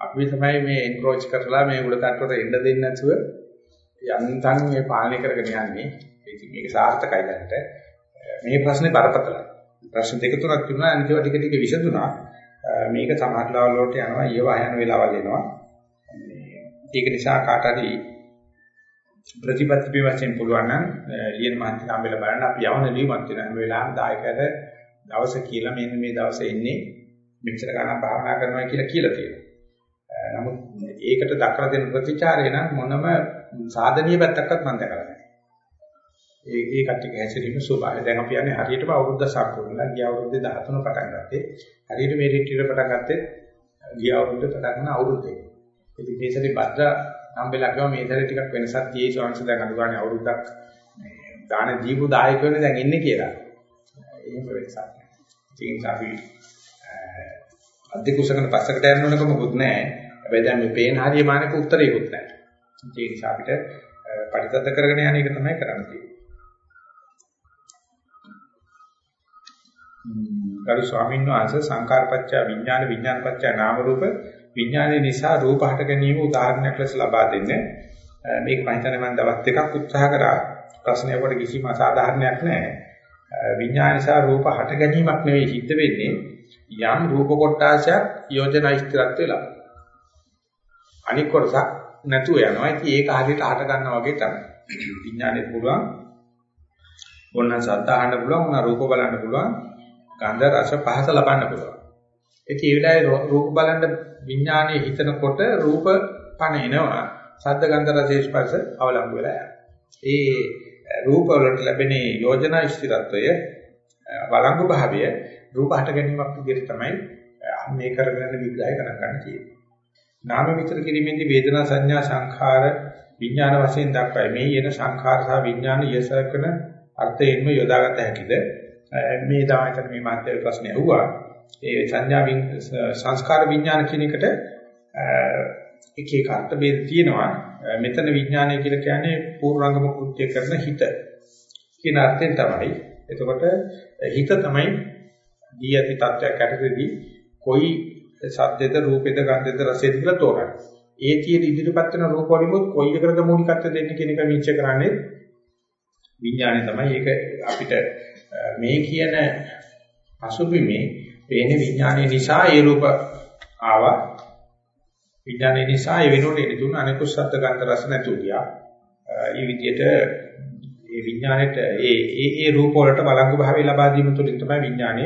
අපි තමයි මේ එන්ක්‍රෝච් කරලා මේ උඩ තට්ටුවට එන්න දෙන්නේ නැතුව යන්තම් මේ පාලනය කරගෙන යන්නේ. ඉතින් මේක සාර්ථකයි දැනට. මේ ප්‍රශ්නේ බරපතලයි. ප්‍රශ්න දෙක තුනක් තිබුණා අනිත් ඒවා ටික ටික විසඳුණා. මේක සමහරවල් වලට යනවා ඊවා යන වෙලාවල් එනවා. ඒක නිසා කාට හරි ප්‍රතිපත්ති වශයෙන් පුළුවන් නම් ලියන මාධ්‍යම හම්බෙලා බලන්න අපි යවන ලියුමක් තියෙන හැම වෙලාවෙම දායකයට දවස කියලා මෙන්න මේ දවසේ ඉන්නේ මෙච්චර ගණන් භාවනා කරනවා කියලා කියලා තියෙනවා. නමුත් ඒකට දක්වලා දෙන ප්‍රතිචාරය නම් මොනම සාධනීය පැත්තක්වත් මම දැකලා නැහැ. ඒ ඒ කට්ටිය හැසිරීම සුභයි. දැන් අපි යන්නේ හරියටම අවුරුද්ද සම්පූර්ණලා ගිය අවුරුද්දේ 13 පටන් ගත්තේ. හරියට මේ රිට්‍රීට් පටන් ගත්තේ ගිය අවුරුද්දේ පටන් ගන්න අවුරුද්දේ. ඉතින් මේ සැරේ භද්‍ර හම්බෙලා ගියා මේ සැරේ ටිකක් වෙනසක් තියෙයි ශාංශ දැන් අඩු ගන්න අවුරුද්දක් මේ දාන දීපු දායකයෝනේ දැන් ඉන්නේ කියලා. එහෙම වෙනසක් නැහැ. ඉතින් අපි අධි කුසකන පස්සකට යන්න ඕනක මොකුත් නැහැ. හැබැයි දැන් මේ පේන හරිය මානක උත්තරේකුත් නැහැ. ඒ නිසා අපිට පරිත්‍යාග කරගෙන යන එක තමයි කරන්න තියෙන්නේ. ගරු ස්වාමීන් වහන්සේ සංකාරපච්චය විඥාන විඥානපච්චය නාම රූප විඥානයේ නිසා රූප හට ගැනීම උදාහරණයක් ලෙස ලබා දෙන්නේ. මේක හිතන්නේ මම දවස් දෙකක් උත්සාහ කරා. ප්‍රශ්නයකට කිසිම අසාධාරණයක් නැහැ. විඥාන නිසා රූප හට ගැනීමක් නෙවෙයි සිද්ධ වෙන්නේ. යම් රූප කොටාසයක් යෝජනා ස්ථිරත්වය ලබන. අනික් කොටසක් නැතුව යනවා. ඉතින් ඒක හරියට හට ගන්නවා වගේ තමයි. විඥානේ පුළුවන් ඕන සද්ද අහන්න පුළුවන්, ඕන රූප බලන්න පුළුවන්, ගන්ධ රස පහස ලබන්න පුළුවන්. ඉතින් ඒ වෙලාවේ රූප බලන්න විඥානයේ හිතනකොට රූප පණ එනවා. සද්ද ගන්ධ රස ස්පර්ශ අවලංගු වෙලා යනවා. ඒ රූප වලට ලැබෙන යෝජනා ස්ථිරත්වය වළංගු භාවය රූප හට ගැනීමක් විදිහට තමයි මේ කරගෙන විග්‍රහය කරන්න ගන්න කියන්නේ. නාම විතර කිරීමේදී වේදනා සංඥා සංඛාර විඥාන වශයෙන් දක්වයි. මේ යන සංඛාර සහ විඥාන යසකන අර්ථයෙන්ම යොදාගත හැකිද? මේ දායකයන් මේ මාත්‍ය ප්‍රශ්නේ අහුවා. ඒ සංඥා සංස්කාර විඥාන කියන එකට එක එක අර්ථ බෙද තියෙනවා. මෙතන විඥානය කියලා කියන්නේ පූර්වංගම කෘත්‍ය කරන හිත කියන අර්ථයෙන් තමයි. එතකොට හිත තමයි දී ඇති තත්ත්වයක් ඇතිවෙදී කොයි සද්දෙද රූපෙද ගන්ධෙද රසෙද කියලා තෝරන්නේ. ඒ තියෙන ඉදිරිපත් වෙන රූප වලිමුත් කොයි එකකට මූලිකත්වය දෙන්නේ කියන එක විචය කරන්නේ විඥානය තමයි. ඒක අපිට මේ කියන අසුබිමේ පේන විඥානයේ නිසා ඒ රූප ආවා. විඥානයේ නිසා ඒ වෙනුවට එන තුන අනිකුත් ශබ්ද ගන්ධ රස නැතු ගියා. ඒ විදිහට ඒ විඥාණයට ඒ ඒ ඒ රූප වලට බලංගු භාවය ලබා දීම තුළින් තමයි විඥානය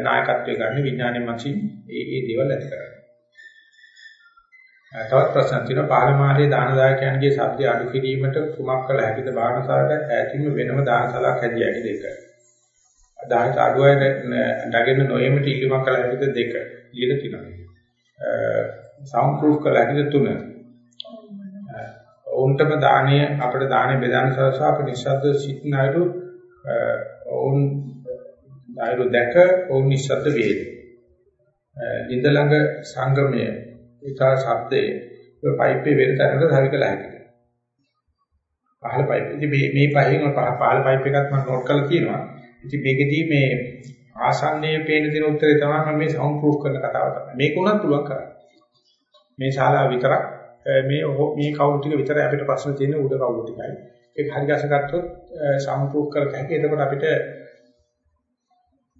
නායකත්වය ගන්න විඥානයේ මතින් ඒ ඒ දේවල් ඇති කරන්නේ. තවත් ප්‍රශ්න තියෙනවා පාරමාර්ය දානදායකයන්ගේ සත්‍ය අඩු කිරීමට කුමක් කළ හැකිද බාහනසාරට ඈතින්ම වෙනම දානශාලාවක් හැදිය හැකි දෙක. දායක අඩුවයි නැගෙන නොයෙමට ඉල්ලීමක් කළ හැකිද දෙක. ලියලා තියෙනවා. සවුන්ඩ් ප්‍රූෆ් කළ හැකිද තුන. ඔවුන්ටම දාණය අපිට දාණය බෙදාන සලසා අප නිශ්ශබ්ද සිටින අයුරු ඔවුන් අයුරු දැක ඔවුන් නිශ්ශබ්ද වේද. ඉඳ ළඟ සංගමය ඊටා ශබ්දයේ පයිප්පේ වෙන තැනකට හරි කළ හැකියි. පහළ පයිප්. ඉතින් මේ මේ පහෙන් පහළ පයිප් එකක් මම නෝට් කරලා තියෙනවා. ඉතින් මේකෙදී මේ ආසන්නයේ පේන දින උත්තරේ තමයි මම මේ සවුන්ඩ් ප්‍රූෆ් කරන කතාව තමයි. මේක උනත් පුළුවන් කරන්න. මේ ශාලාව විතරක් මේ මේ කවුන්ට් ටික විතරයි අපිට ප්‍රශ්න තියෙන්නේ උඩ කවුන්ට් ටිකයි. ඒක හරි ගැසගත්තොත් සවුන්ඩ් ප්‍රූෆ් කරලා හැකි. එතකොට අපිට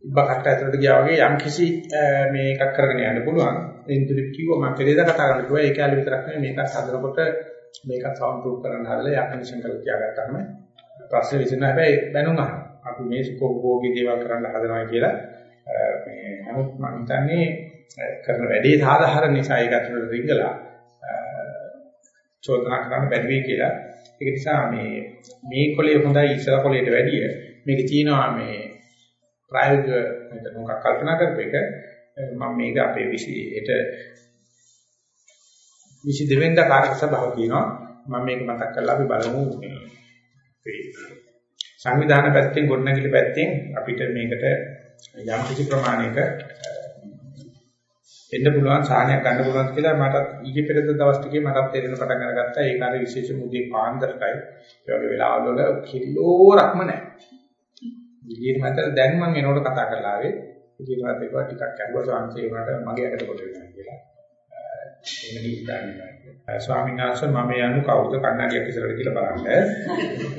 ඉබ්බකට ඇතුළට ගියා වගේ යම් කිසි මේකක් කරගෙන යන්න පුළුවන්. ඉන්ද්‍රිය කිව්ව මම පෙරේද කතා කරන්න කිව්වා ඒක ඇල විතරක් නෙවෙයි මේකත් හදනකොට මේක සවුන්ඩ් කරන්න හදලා යකනිෂන් කරලා තියාගත්තාම ප්‍රශ්න විසඳන හැබැයි බැනුම් අහන. අපි මේ සුකෝභෝගී දේවල් කරන්න හදනවා කියලා මේ නමුත් මම හිතන්නේ කරන වැඩේ සාධාරණ නිසා ඒක අතට රිංගලා චෝදනා කරන්න බැරි වෙයි කියලා. ඒක නිසා මේ මේ කොලේ හොඳයි ඉස්සර කොලේට වැඩිය මේක තියෙනවා මේ ප්‍රායෝගික මෙතන මොකක් කල්පනා කරපේක මම මේක අපේ විශේෂයට විශේෂ දෙවෙන්ද කාර්ය සභාව කියනවා. මම මේක මතක් කරලා අපි බලමු. මේ සංවිධාන පැත්තෙන් ගොඩනැගිලි පැත්තෙන් අපිට මේකට යම් කිසි ප්‍රමාණයක එන්න පුළුවන් සාහනයක් ගන්න පුළුවන් කියලා මට ඊයේ පෙරේද දවස් ටිකේ මටත් තේරෙන පටන් අරගත්තා. ඒක අර විශේෂ මුදේ පාන්දරටයි ඒ වගේ වෙලාවල් වල කිලෝරක්ම නැහැ. ඊයේ මට දැන් මම එනකොට කතා කරලා ආවේ ඊයේ මට ඒක ටිකක් අරුවා සංසේ වුණාට මගේ අකට කොට වෙනවා කියලා. එහෙම නිකන් ස්වාමීන් වහන්සේ මම යනු කවුද කන්නඩියක් ඉස්සරහට කියලා බලන්න.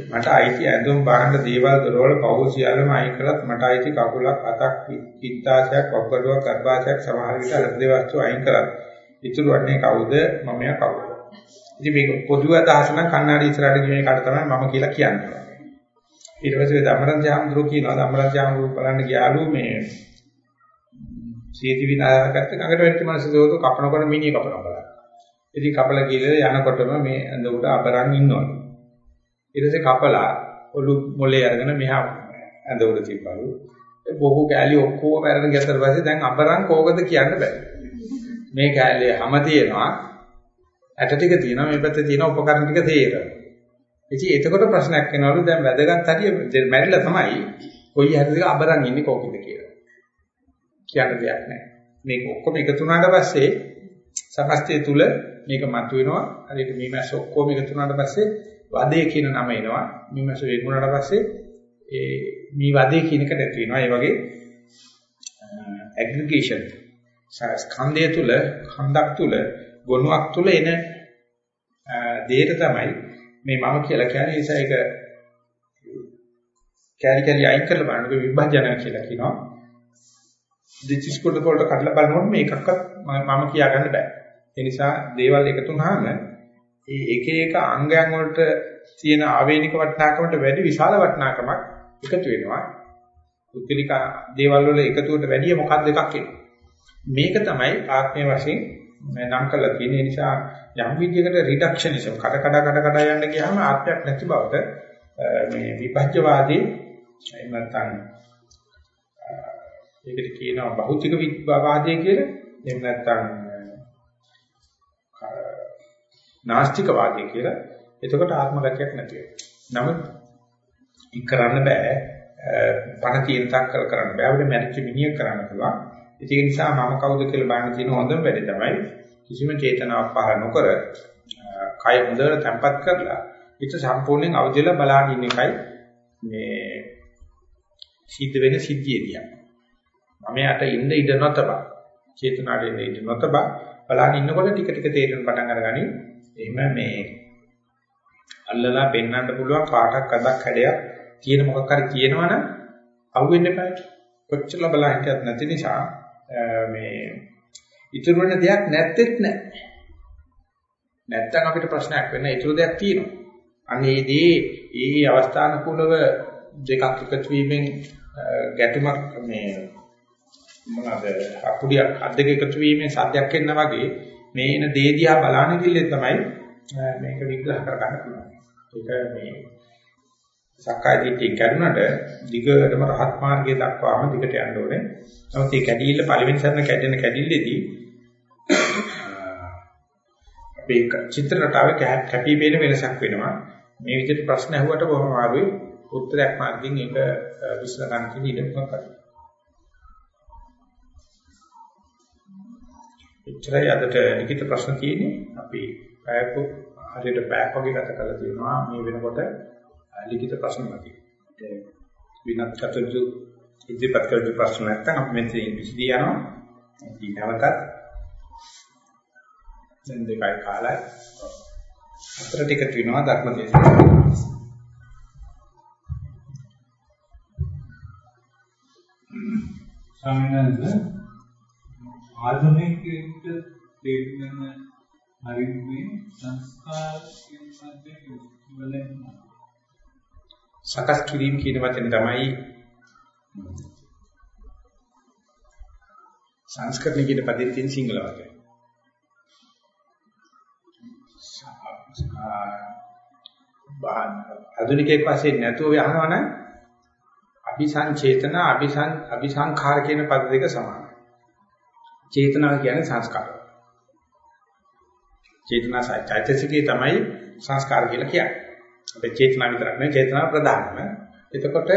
මට අයිති ඇඳුම් බාහන දේවල් දරවල පහු සියල්ලම අයින් කළත් මට අයිති කකුලක් අතක් පිත්තාශයක් ඔක්කොඩුවක් ගර්භාෂයක් සමහර විට ලැබෙන වස්තු අයින් කරත් ඉතුරු වන්නේ කවුද? මම යා කවුද? ඉතින් මේක පොදුව අදහස නම් කන්නඩි ඉස්සරහට ගිහින් කාට තමයි මම කියලා කියන්නේ. ඊට පස්සේ ධම්මරන් ජාම්දුරු කියනවා ධම්මරන් ජාම්දුරු බලන්න ගියාලු මේ සීති විනායකත් ගඟට වැටි මනස දෝතු කපනකොට මිනිහ කපනවා බලන්න. ඉතින් කපලා කියලා යනකොටම මේ ඇඳ උඩ අබරන් ඉන්නවලු. ඊට පස්සේ කපලා ඔලු මොලේ අරගෙන මෙහා ඇඳ උඩ තිබ්බලු. ඒ බොහෝ කෑලි ඔක්කොම අරගෙන ගියතර පස්සේ දැන් අබරන් කෝකද කියන්න බෑ. මේ කෑල්ලේ හැම තියෙනවා ඇට ටික තියෙනවා මේ පැත්තේ තියෙන උපකරණ ටික තේරෙනවා. ඉතින් එතකොට ප්‍රශ්නයක් එනවලු දැන් වැදගත් හරිය මැරිලා තමයි කොයි හරිද අබරන් ඉන්නේ කෝකෙද කියලා. කියන්න දෙයක් නැහැ. මේක ඔක්කොම එකතු වුණාට පස්සේ සමස්තය තුල මේක මතුවෙනවා. හරියට මේ මැස්ස ඔක්කොම එකතු වුණාට පස්සේ වදේ කියන නම එනවා. මේ මැස්ස වෙනුණාට පස්සේ ඒ මේ වදේ කියන එක නැති වෙනවා. ඒ වගේ ඇග්‍රිගේෂන් ස්කන්ධය තුල ඛණ්ඩක් තුල ගොනුවක් තුල එන දෙයට තමයි මේ මම කියලා කියන්නේ ඒස ඒක කැරි කැරි අයින් කරලා බලනකොට විභජනය කියලා කියනවා දෙචිස් කොට වලට කඩලා බලනකොට මේකක්වත් මම කියාගන්න බෑ. ඒ නිසා දේවල් එකතු වුනහම ඒ එක එක අංගයන් වලට තියෙන ආවේනික වටිනාකමට වැඩි විශාල වටිනාකමක් එකතු වෙනවා. උත්කලික දේවල් වල එකතුවට වැඩිය මොකක්ද එකක් මේක තමයි ආත්මය වශයෙන් නම් කළා තියෙන නිසා යම් විදිහකට රිඩක්ෂනිසම් කඩ කඩ කඩ කඩ යන්න ගියාම ආත්මයක් නැති බවට මේ විභජ්‍යවාදී එහෙම නැත්නම් ඒකට කියනවා භෞතික විද්‍යාවාදය කියලා. එහෙම නැත්නම් නාස්තිකවාදය කියලා. එතකොට ආත්මගතයක් නැති වෙනවා. නමුත් ඒක කරන්න බෑ. පණ තියෙන තාක් කර කරන්න බෑ. අපිට මැරිච්ච මිනිහ කරන්න පුළුවන්. ඒ නිසා මම කවුද කියලා බලන්න තියෙන හොඳම වැඩේ තමයි කිසිම චේතනාවක් පහළ නොකර කය හොඳට තැම්පත් කරලා හිත සම්පූර්ණයෙන් අවදිලා බලාගෙන ඉන්න එකයි මේ සිද්ධ වෙන සිද්ධියදී. මම යට ඉන්න ඉඩ නොතබා චේතනාවේ ඉන්න ඉඩ නොතබා බලන්න ඉන්නකොට ටික ටික තේරෙන පටන් අරගනි එහෙම මේ අල්ලලා පෙන්වන්න පුළුවන් පාටක් අදක් හැඩයක් තියෙන මොකක් හරි කියනවනම් අහුවෙන්න එපා කොච්චර බලලා හිටියත් නැති නිසා මේ ඉතුරු වෙන දෙයක් නැත්තේත් නැහැ නැත්තම් අපිට ප්‍රශ්නයක් වෙන්න ඉතුරු දෙයක් තියෙනවා අනේදී ඒ අවස්ථානුකූලව දෙකක් එකතු වීමෙන් ගැටුමක් මේ මොනවාද අකුඩියක් අත් දෙක එකතු වීමෙන් සද්දයක් එන්න වගේ මේ එන දේ දිහා බලන කිල්ලේ තමයි මේක විග්‍රහ කරගන්න පුළුවන්. ඒක මේ සක්කාය දිට්ඨිය කරුණට දිගටම රහත් මාර්ගයේ දක්වාම දිගට යන්න ඕනේ. නමුත් මේ කැඩිල්ල පළවෙනි සැරේ කැඩෙන කැඩිල්ලේදී අපේ චිත්‍ර රටාවේ කැපී පෙනෙන වෙනසක් වෙනවා. මේ විදිහට ප්‍රශ්න අහුවට බොහොම අමාරුයි. උත්තරයක් මාර්ගයෙන් ඒක විශ්ල ගන්න කියන ඉඩමක් කරනවා. එච්චරයි අදට ලිඛිත ප්‍රශ්න තියෙන්නේ. අපි පැයක හරියට පැයක් වගේ ගත කරලා තියෙනවා මේ වෙනකොට ලිඛිත ප්‍රශ්න නැති. ඒ විනත් කටයුතු ඉදිරිපත් කරපු ප්‍රශ්න නැත්නම් අපි මෙතන විසදී යනවා. අපි නැවතත් දැන් දෙකයි කාලයි අතර ටික තියෙනවා ධර්ම දේශනාව. ස්වාමීන් වහන්සේ ආධුනිකයෙකුට තේරුම් ගන්න හරිනේ සංස්කාර කියන පදේ ඉවලෙන්න සකස් කිරීම කියන වචනේ තමයි සංස්කරණය කියන පදයෙන් තියෙන සිංහල වචනය. ආධුනිකයෙක් වශයෙන් නැතුව යහනවනම් අபிසංචේතන අபிසං අபிසංඛාර කියන පද දෙක සමානයි. චේතනාව කියන්නේ සංස්කාර. චේතනා සත්‍යයසිකේ තමයි සංස්කාර කියලා කියන්නේ. අපේ චේතනාව විතරක් නෙවෙයි චේතනාව ප්‍රධානම. එතකොට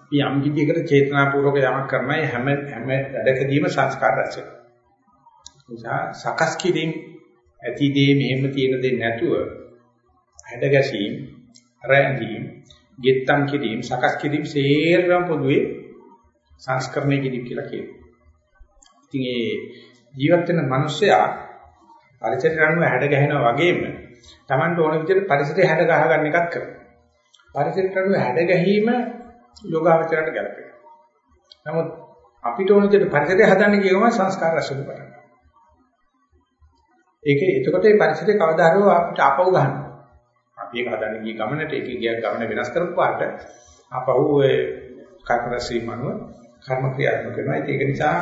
අපි යම් කිදියකට චේතනාපූර්වක යමක් කරනයි හැම හැම වැඩකදීම සංස්කාර රැස් වෙනවා. සකස් කිරීම ඇති දේ මෙහෙම තියෙන දේ නැතුව හැඩ ගැසීම් රැඳීම් ගෙත්තම් කිරීම සකස් කිරීම සේරම පොදුවේ සංස්කරණය කිරීම කියලා කියනවා. ඉතින් ඒ ජීවත් වෙන මිනිස්සයා පරිසරයට අනුව හැඩ ගැහෙනා වගේම Tamanට ඕන විදිහට පරිසරය හැඩ ගහ ගන්න එකක් කරනවා. පරිසරයට අනුව හැඩ ගැහිම යෝගාවචරයට ගැලපෙනවා. නමුත් අපිට ඕන විදිහට පරිසරය හදන්න කියවම සංස්කාර රැස් වෙනවා. ඒක එතකොට මේ පරිසරය කවදා හරි අපිට ආපහු ගන්නවා. අපි ඒක හදන්න ගිය ගමනට ඒක ගිය ගමන වෙනස් කරපුවාට ආපහු ඒ කර්මරසී මනුව කර්ම ක්‍රියාත්මක වෙනවා. ඒක නිසා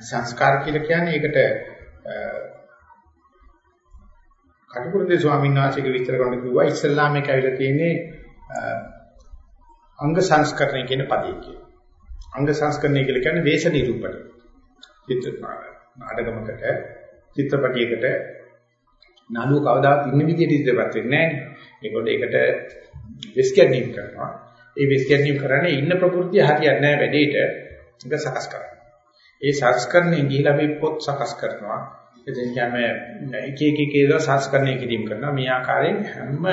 සංස්කාර කියලා කියන්නේ ඒකට කටුකුරුන්දේ ස්වාමීන් වහන්සේගේ විස්තර කරන කිව්වා ඉස්ලාම එක ඇවිල්ලා තියෙන්නේ අංග සංස්කරණය කියන පදේ කියලා. අංග සංස්කරණය කියලා කියන්නේ වේශ නිරූපණය. චිත්‍ර නාටකමකට චිත්‍රපටයකට නළුව කවදාත් ඉන්න විදිහට ඉදිරියපත් වෙන්නේ නැහැ. ඒකට ඒකට විස්කැනින් කරනවා. ඒ විස්කැනින් කරන්නේ ඉන්න ප්‍රകൃතිය හරියන්නේ නැහැ වැඩේට. ඒක සකස් කරනවා. ඒ සංස්කරණයෙන් ගිහිලා අපි පොත් සකස් කරනවා. එතෙන් කියන්නේ එක එක එක ඒවා සංස්කරණය කිරීම කරනවා. මේ ආකාරයෙන් හැම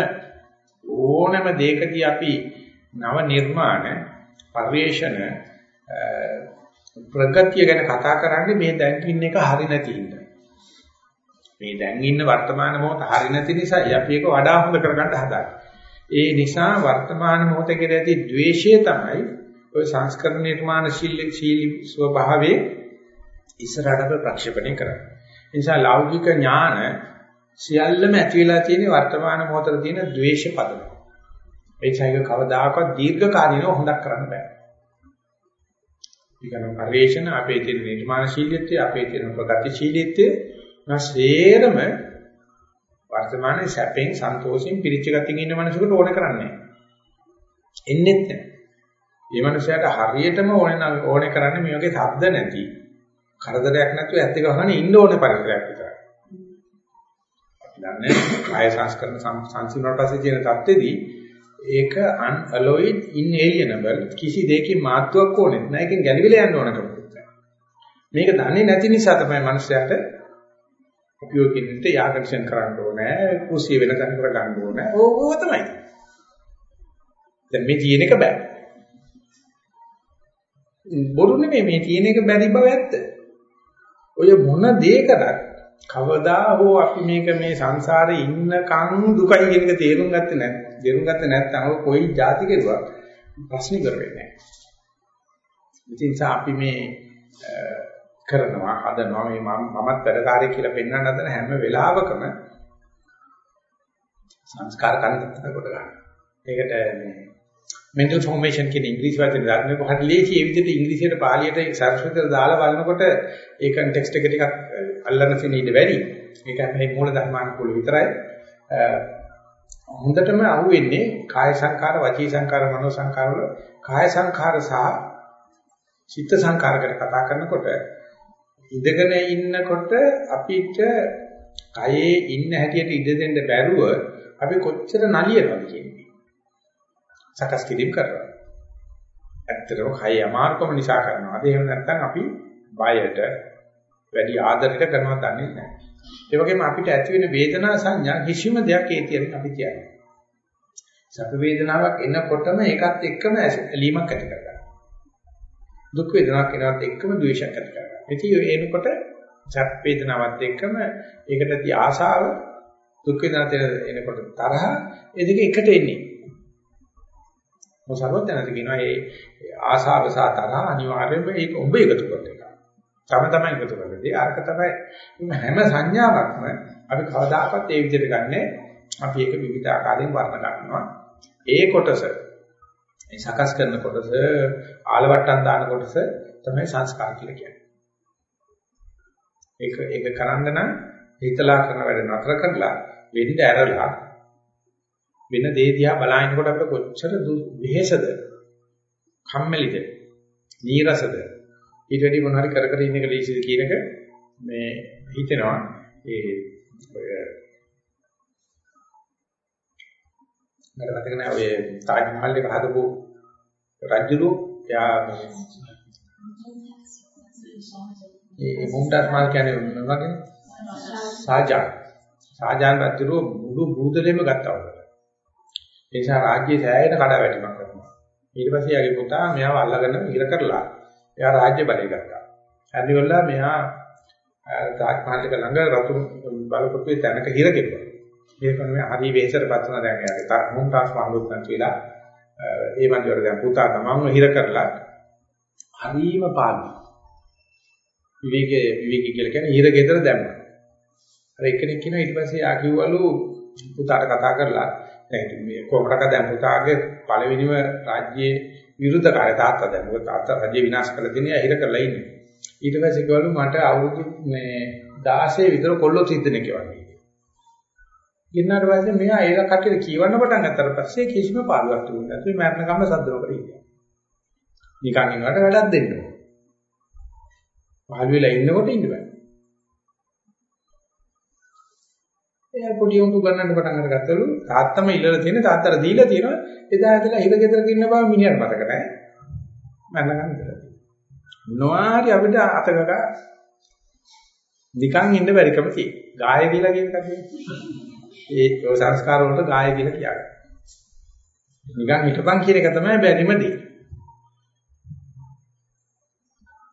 ඕනෑම දෙයකදී අපි නව නිර්මාණ පරිවේෂණ ප්‍රගතිය ගැන කතා කරන්නේ මේ දැන් ඉන්න එක හරි නැති ඉන්න. මේ දැන් ඉන්න වර්තමාන මොහොත හරි නැති නිසා අපි ඒක වඩා හොඳ කරගන්න හදාගන්න. ඒ නිසා වර්තමාන මොහොතේ කෙරෙහි ද්වේෂය තමයි ඔය සංස්කරණ නිර්මාණශීලී ශීලී ස්වභාවයේ ඉස්සරහට ප්‍රක්ෂේපණය කරන්නේ. ඒ නිසා ලෞකික ඥාන සියල්ලම ඇති වෙලා තියෙන වර්තමාන මොහොතේ තියෙන ද්වේෂ පදන. ඒචයික කවදාකවත් දීර්ඝකාලීනව හොඳක් කරන්න බෑ. ඊකන පරිවේෂණ අපේ තියෙන නිර්මාණශීලීත්වය අපේ තියෙන ප්‍රගතිශීලීත්වය නැසේරම වර්තමානයේ සැපෙන් සන්තෝෂෙන් පිරිච්ච ගතියින් ඉන්න මනසකට ඕන කරන්නේ. එන්නෙත් නැහැ. මේ මනුස්සයාට හරියටම ඕනේ ඕනේ කරන්නේ මේ වගේ ශබ්ද නැති කරදරයක් නැතුව ඇත්ත ගහගෙන ඉන්න ඕනේ පරිසරයක් විතරයි. අපි දන්නේ කාය සංස්කරණ සංසිඳුණාට පස්සේ කියන தත්ත්වෙදී ඒක unalloyed inalienable කිසි දෙයකින් මාත්‍යක් ඕනේ නැහැ. ඒකෙන් ගැලවිලා යන්න ඕන කමක් මේක දන්නේ නැති නිසා තමයි මනුස්සයාට උපයෝගින්ට යාකර්ෂණ කරන්න ඕනේ. කුසිය වෙන තැන කර ගන්න ඕනේ. ඕක තමයි. දැන් මේ තියෙන එක බෑ. බොරු නෙමෙයි මේ තියෙන එක බැරි බව ඇත්ත. ඔය මොන දේ කරත් කවදා හෝ අපි මේක මේ සංසාරේ ඉන්නකන් දුකයි කියන එක තේරුම් ගත්තේ නැත්. තේරුම් ගත්තේ නැත්නම් ඔය කොයි જાති කෙරුවා ප්‍රශ්න කරවෙන්නේ නැහැ. ඉතින් අපි මේ කරනවා හදනවා මේ මමත් වැඩකාරී කියලා පෙන්වන්න හදන හැම වෙලාවකම සංස්කාර කන්දකට කොට ගන්න. ඒකට මේ mental formation කියන ඉංග්‍රීසි වචනේ දාන්නේ කොහොමද ලේසි ඒ විදිහට ඉංග්‍රීසියට පාලියට සංස්කෘතයට දාලා බලනකොට ඒ කන්ටෙක්ස්ට් එක ටිකක් අල්ලන්න තියෙන ඉඩ වැඩි. ඒක මේ මූල ධර්මානුකූල විතරයි. හොඳටම අහුවෙන්නේ කාය සංකාර, වචී සංකාර, මනෝ සංකාර වල කාය සංකාර සහ චිත්ත සංකාරකට කතා කරනකොට ඉඳගෙන ඉන්නකොට අපිට කයේ ඉන්න හැටියට ඉඳ දෙන්න බැරුව අපි කොච්චර නලියනවද කියන්නේ. සකස් කිරීම කරනවා. ඇත්තටම කය අමාරුකම නිසා කරනවාද එහෙම නැත්නම් අපි බයට වැඩි ආදරයකට කරනවා දන්නේ නැහැ. ඒ වගේම අපිට ඇති වෙන වේදනා සංඥා කිසිම දෙයක් ඒ තියෙන අපි කියන්නේ. සැප වේදනාවක් එනකොටම ඒකත් එක්කම ඇලීමක් ඇති කරගන්නවා. දුක් වේදනාවක් එනවත් එක්කම ද්වේෂයක් ඇති කරගන්නවා. ඉතින් එනකොට සැප වේදනාවත් එක්කම ඒකට තිය ආශාව දුක් වේදනාවට එනකොට තරහ ඒ දෙක එකට එන්නේ. මොසාරවත් දැනට කියනවා මේ ආශාව සහ තරහ අනිවාර්යයෙන්ම ඒක ඔබ එකතු කරන එක. තම තමයි එකතු කරගත්තේ. අරක තමයි හැම සංඥාවක්ම අපි කවදාකවත් ඒ විදිහට ගන්නෑ. අපි ඒක විවිධ ආකාරයෙන් වර්ණ ගන්නවා. ඒ කොටස මේ සකස් කරන කොටස ආලවට්ටම් දාන කොටස තමයි සංස්කාර කියලා කියන්නේ. ඒක ඒක කරන්න නම් හිතලා කරන වැඩ නතර කරලා වෙන්න ඇරලා වෙන දේ දිහා බලනකොට අපිට කොච්චර වෙහෙසද? කම්මැලිද? නීරසද? ඊට වැඩි මොන හරි කර කර ඉන්න එක ලීසිද කියන එක මේ හිතෙනවා. ඒ මට මතක නෑ ඔය තාජ් මහල් එක හදපු රජුරු එයා ඒ මුම්තාස් මහල් කියන්නේ මොනවද? සාජාන් සාජාන් රජුරු මුළු බුදලෙම ගත්තා වගේ. ඒ නිසා රාජ්‍යයේ සෑහෙන කඩාවැටීමක් කරනවා. ඊට පස්සේ යාගේ පුතා මෙයාව අල්ලගෙන ඉර කරලා එයා රාජ්‍ය බලය ගත්තා. හරිවලා මෙයා තාජ් මහල් එක ළඟ රතු බලපොත්තේ තැනක හිර කෙරුවා. ඒක නෙමෙයි හරි වෙහෙසටපත් වෙන දැන් එයාගේ මුම්තාස් මහලුත් නැතිලා ඒ වගේ දැන් පුතා තමන්ව හිර කරලා හරීම පාළු. විවේකයේ විවේකී කියලා කියන්නේ හිර ගෙදර දැම්මා. අර එක්කෙනෙක් කියනවා ඊට පස්සේ ආ කිව්වලු පුතාට කතා කරලා දැන් මේ කොමරක දැන් පුතාගේ පළවෙනිම රාජ්‍යයේ විරුද්ධකාරය තාත්තා දැන් මොකද තාත්තා රාජ්‍ය විනාශ කළ දිනේ හිර කරලා ඉන්නේ ඊට පස්සේ කිව්වලු මට අවුරුදු මේ 16 විතර කොල්ලෝ සිද්දෙනෙක් වගේ ගෙනාට පස්සේ මෙයා ඒක කටියට කියවන්න පටන් ගත්තට පස්සේ කිසිම පාළුවක් තිබුණේ නැතු මරණ කම සද්දව කර ඉන්නේ. නිකන් ඉන්නවට වැඩක් දෙන්න ඕන. පාළු වෙලා ඉන්නකොට ඉන්න බෑ. පොඩි උන්තු ගන්නන්න පටන් අරගත්තලු තාත්තම ඉල්ලලා තියෙන තාත්තට දීලා තියෙනවා එදා ඇදලා හිර ගෙදරක ඉන්න බව මිනිහට මතක නැහැ. මරණ කම ඉඳලා. මොනවාරි අපිට අතකක නිකන් ඉන්න බැරිකම තියෙනවා. ගාය කියලා කියන කතිය. ඒ සංස්කාර වලට ගාය කියලා කියන්නේ. නිකන් හිටපන් කියන එක තමයි බැරිම දේ.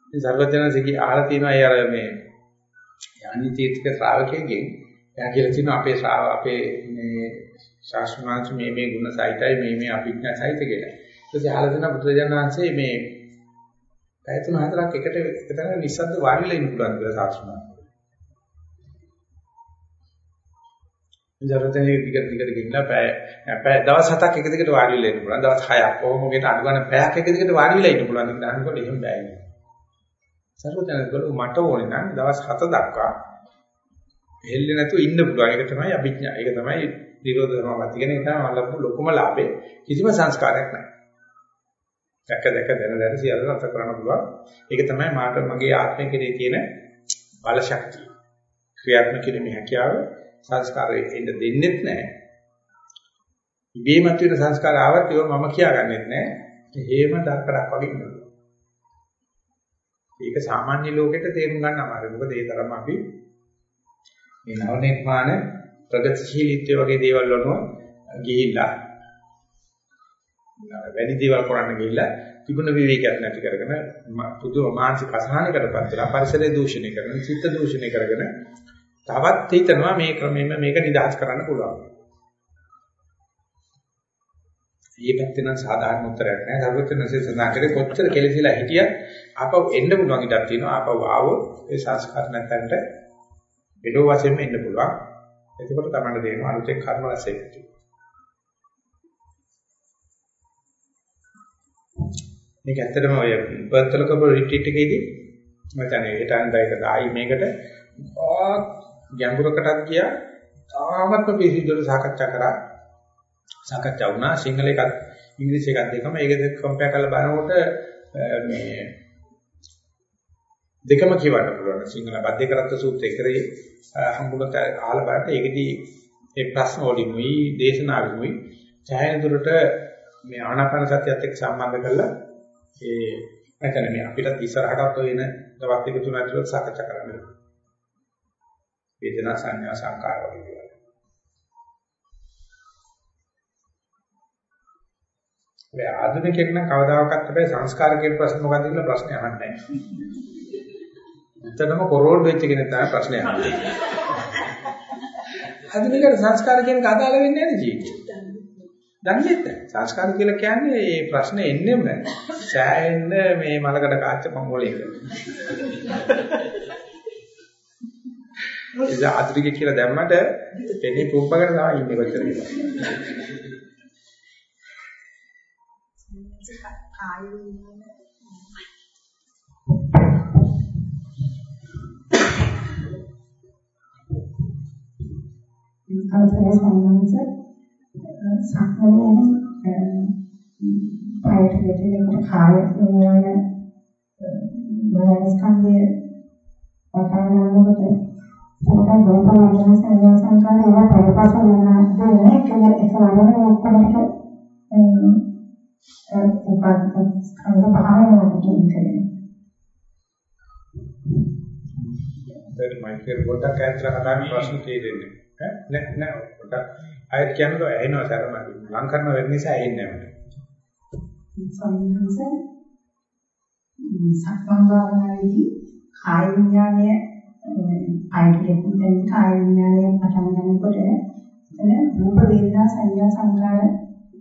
ඉතින් සර්වඥාන්සේගේ අහලා තියෙනවා ඒ අර මේ ඥානිතීත්ක ශ්‍රාවකයෙක්ගෙන් එයා කියලා තියෙනවා අපේ ශ්‍රාව අපේ මේ ශාස්ත්‍රඥාන්ස මේ මේ ගුණ සහිතයි මේ මේ අභිඥා සහිත කියලා. ඊට අහලා තියෙනවා බුදුරජාණන්සේ මේ පැය තුන හතරක් එකට එකතන නිස්සද්ද වාඩිලා ඉන්න පුළුවන් කියලා ශාස්ත්‍රඥාන්ස. ජරතේ දිගට දිගට ගිහිල්ලා පැය පැය දවස් හතක් එක දිගට වාඩි වෙලා ඉන්න පුළුවන්. දවස් 6ක් කොහොම ගෙට අඩු ගන්න පැයක් එක දිගට වාඩි වෙලා ඉන්න පුළුවන්. ඒක දානකොට එහෙම බෑ නේ. සර්වඥාන්ගල මට ඕනේ නම් දවස් 7 දක්වා හෙල්ලේ නැතුව ඉන්න පුළුවන්. ඒක තමයි අභිඥා. ඒක තමයි නිරෝධ සමාධි කියන එක තමයි මලපු ලොකුම ලාභේ. කිසිම සංස්කාරයක් නැහැ. දැක දැක දැන දැන සියල්ල නැත කරන්න පුළුවන්. ඒක තමයි මාට මගේ ආත්මය කෙරේ තියෙන බල ශක්තිය. ක්‍රියාත්මක කිරීමේ හැකියාව සංස්කාරේ එන්න දෙන්නෙත් නැහැ. ඉබේමත් වෙන සංස්කාර ආවත් ඒව මම කියාගන්නෙත් නැහැ. හේම දක්කරක් වගේ ඉන්නවා. ඒක සාමාන්‍ය ලෝකෙට තේරුම් ගන්න අමාරුයි. මොකද ඒ තරම් අපි මේ නව නිර්මාණ ප්‍රගතිශීලීත්වය වගේ දේවල් වලට ගිහිල්ලා වැඩි දේවල් කරන්න ගිහිල්ලා තිබුණ විවේකයක් නැති කරගෙන පුදුම මානසික අසහනයකටපත් වෙලා පරිසරය දූෂණය කරන, චිත්ත දූෂණය කරගෙන තවත් හිතනවා මේ ක්‍රමෙම මේක නිදහස් කරන්න පුළුවන්. ඊ පැත්තේ නම් සාධාරණ උත්තරයක් නෑ. සර්වඥන්සේ සඳහන් කරේ කොච්චර කෙලෙසිලා හිටියත් ආපහු එන්න පුළුවන් ඉඩක් තියෙනවා. ආපහු ආවොත් ඒ සංස්කාර නැත්තන්ට බෙදෝ වශයෙන්ම එන්න පුළුවන්. එතකොට තමයි දෙනවා අලුතෙන් කර්ම රැස් වෙන්නේ. මේක ඇත්තටම ඔය පර්තල කබ රිට්‍රීට් එකේදී මම හිතන්නේ හිතන් දැයිද ආයි මේකට ගැඹුරකටත් ගියා තාමත්ම පිළිසිදුවට සාකච්ඡා කරා සාකච්ඡා වුණා සිංහල එකත් ඉංග්‍රීසි එකත් දෙකම ඒක දෙක කම්පයර් කරලා බලනකොට මේ දෙකම කියවන්න පුළුවන් සිංහල බද්ධ කරත්ත සූත්‍රය කරේ හම්බුනට අහලා බලන්න ඒකෙදී ඒ ප්‍රශ්න වලින්ුයි දේශනාවෙන්ුයි ඡායන දුරට මේ ආනාපාන සතියත් එක්ක සම්බන්ධ කරලා ඒ නැත්නම් මේ අපිට ඉස්සරහටත් වෙන දවස් දෙක තුන ඇතුළත සාකච්ඡා කරන්න ඕනේ වේදනා සංඥා සංකාර වගේ දේවල්. මේ ආධුනිකෙක් නම් කවදාකවත් අපේ සංස්කාර කියන ප්‍රශ්න මොකක්ද කියලා ප්‍රශ්නේ අහන්නේ නැහැ. උත්තරම කොරෝල් වෙච්ච කෙනෙක් තමයි ප්‍රශ්නේ අහන්නේ. ආධුනිකයට සංස්කාර කියන එක අදාළ වෙන්නේ නැහැ ජීවිතේ. දන්නේ නැහැ. සංස්කාර කියලා කියන්නේ මේ ප්‍රශ්නේ එන්නෙම සෑහෙන්න මේ මලකඩ කාච්ච පොංගලයක. ඒ ආත්‍රික කියලා දැම්මට පෙනේ පුම්පකට තමයි ඉන්නේ කොච්චර කියලා. කාය අවසරයි සම්මානස සක්මණේදී පායට දෙවියන්ට කාය විඥාන මනස්කන්ධය වතාවනකොට සෝතන් ගෝපන වන සංඥා සංකාර ඒවා පරිපාස වෙන දෙන්නේ කියන එක වගේ ඔක්කොම ටික උපත් ස්කන්ධ භාවනාව කියන්නේ දැන් මයිකල් පොඩ්ඩක් ඇත්තට කතා කරන ප්‍රශ්න තේරෙන්නේ ඈ? නෑ නෑ. පොඩ්ඩක් ආයෙත් කියනවා ඇහෙනවා සරමයි ලං කරන වෙන නිසා ඇහෙන්නේ නැහැ සංඥාස සක්මන් භාවනාවේදී කාය විඥානය ආයතනෙන් කාය විඥානය පටන් ගන්නකොට එතන රූප වේදනා සංඥා සංකාර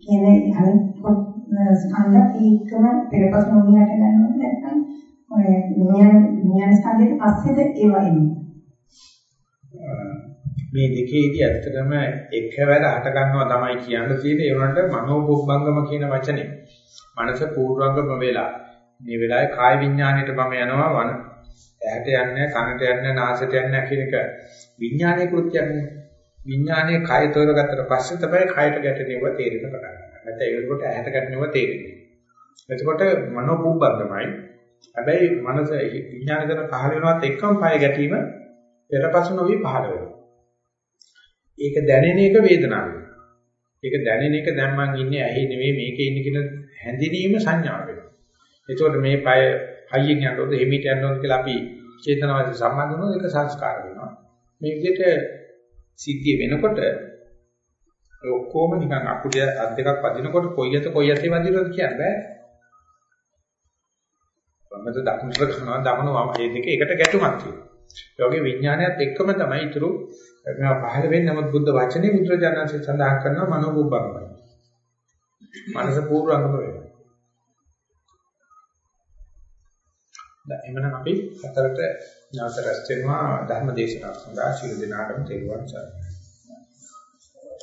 කියන අනිත් ස්කන්ධ ඒකම පෙරපසු නොමියට ගන්නවද නැත්නම් ඔය විඥාන විඥාන ස්කන්ධයේ පස්සේද ඒවා එන්නේ මේ දෙකේදී ඇත්තටම එකවර හට ගන්නවා තමයි කියන්න තියෙන්නේ ඒ වුණාට මනෝපොබ්බංගම කියන වචනේ මනස පූර්වංගම වෙලා මේ වෙලාවේ කාය විඥාණයට මම යනවා වන ඇහැට යන්නේ කනට යන්නේ නාසයට යන්නේ කියන එක විඥානයේ කෘත්‍යයක් නේ විඥානයේ කය තෝරගත්තට පස්සේ තමයි කයට ගැටෙනව තේරෙන්න පටන් ගන්න. නැත්නම් ඒකට ඇහැට ගැටෙනව තේරෙන්නේ. එතකොට මනෝපොබ්බංගමයි හැබැයි මනස විඥාන කරන පහළ වෙනවත් එක්කම පය ගැටීම පෙරපසු නොවි පහළ වෙනවා. ඒක දැනෙන එක වේදනාවක්. ඒක දැනෙන එක දැන් මං ඉන්නේ ඇහි නෙවෙයි මේකේ ඉන්නේ කියන හැඳිනීම සංඥාව වෙනවා. එතකොට මේ පය හයියෙන් යනකොට හිමීට යනකොට කියලා අපි චේතනාවට සම්බන්ධ වෙනවා ඒක සංස්කාර වෙනවා. මේ විදිහට සිද්ධිය වෙනකොට ඔක්කොම නිකන් අකුඩ අත් දෙකක් වදිනකොට කොයි යත කොයි යතේ වදිනවද කියන්න බෑ. වමද දකුණට කරනවා දකුණ වම මේ දෙක එකට ගැටුමක් තියෙනවා. ඒ වගේ විඥානයත් එක්කම තමයි ඊටු මේවා පහළ වෙන්නේ නමුත් බුද්ධ වචනේ බුදුරජාණන්සේ සඳහන් කරනවා මනෝබුබ්බංගමයි. මනස පූර්වංගම වෙනවා. දැන් එමනම් අපි හතරට නැවත රැස් වෙනවා ධර්ම දේශනාවක් සඳහා ශිරු දිනාටම තේරුවන් සරණයි.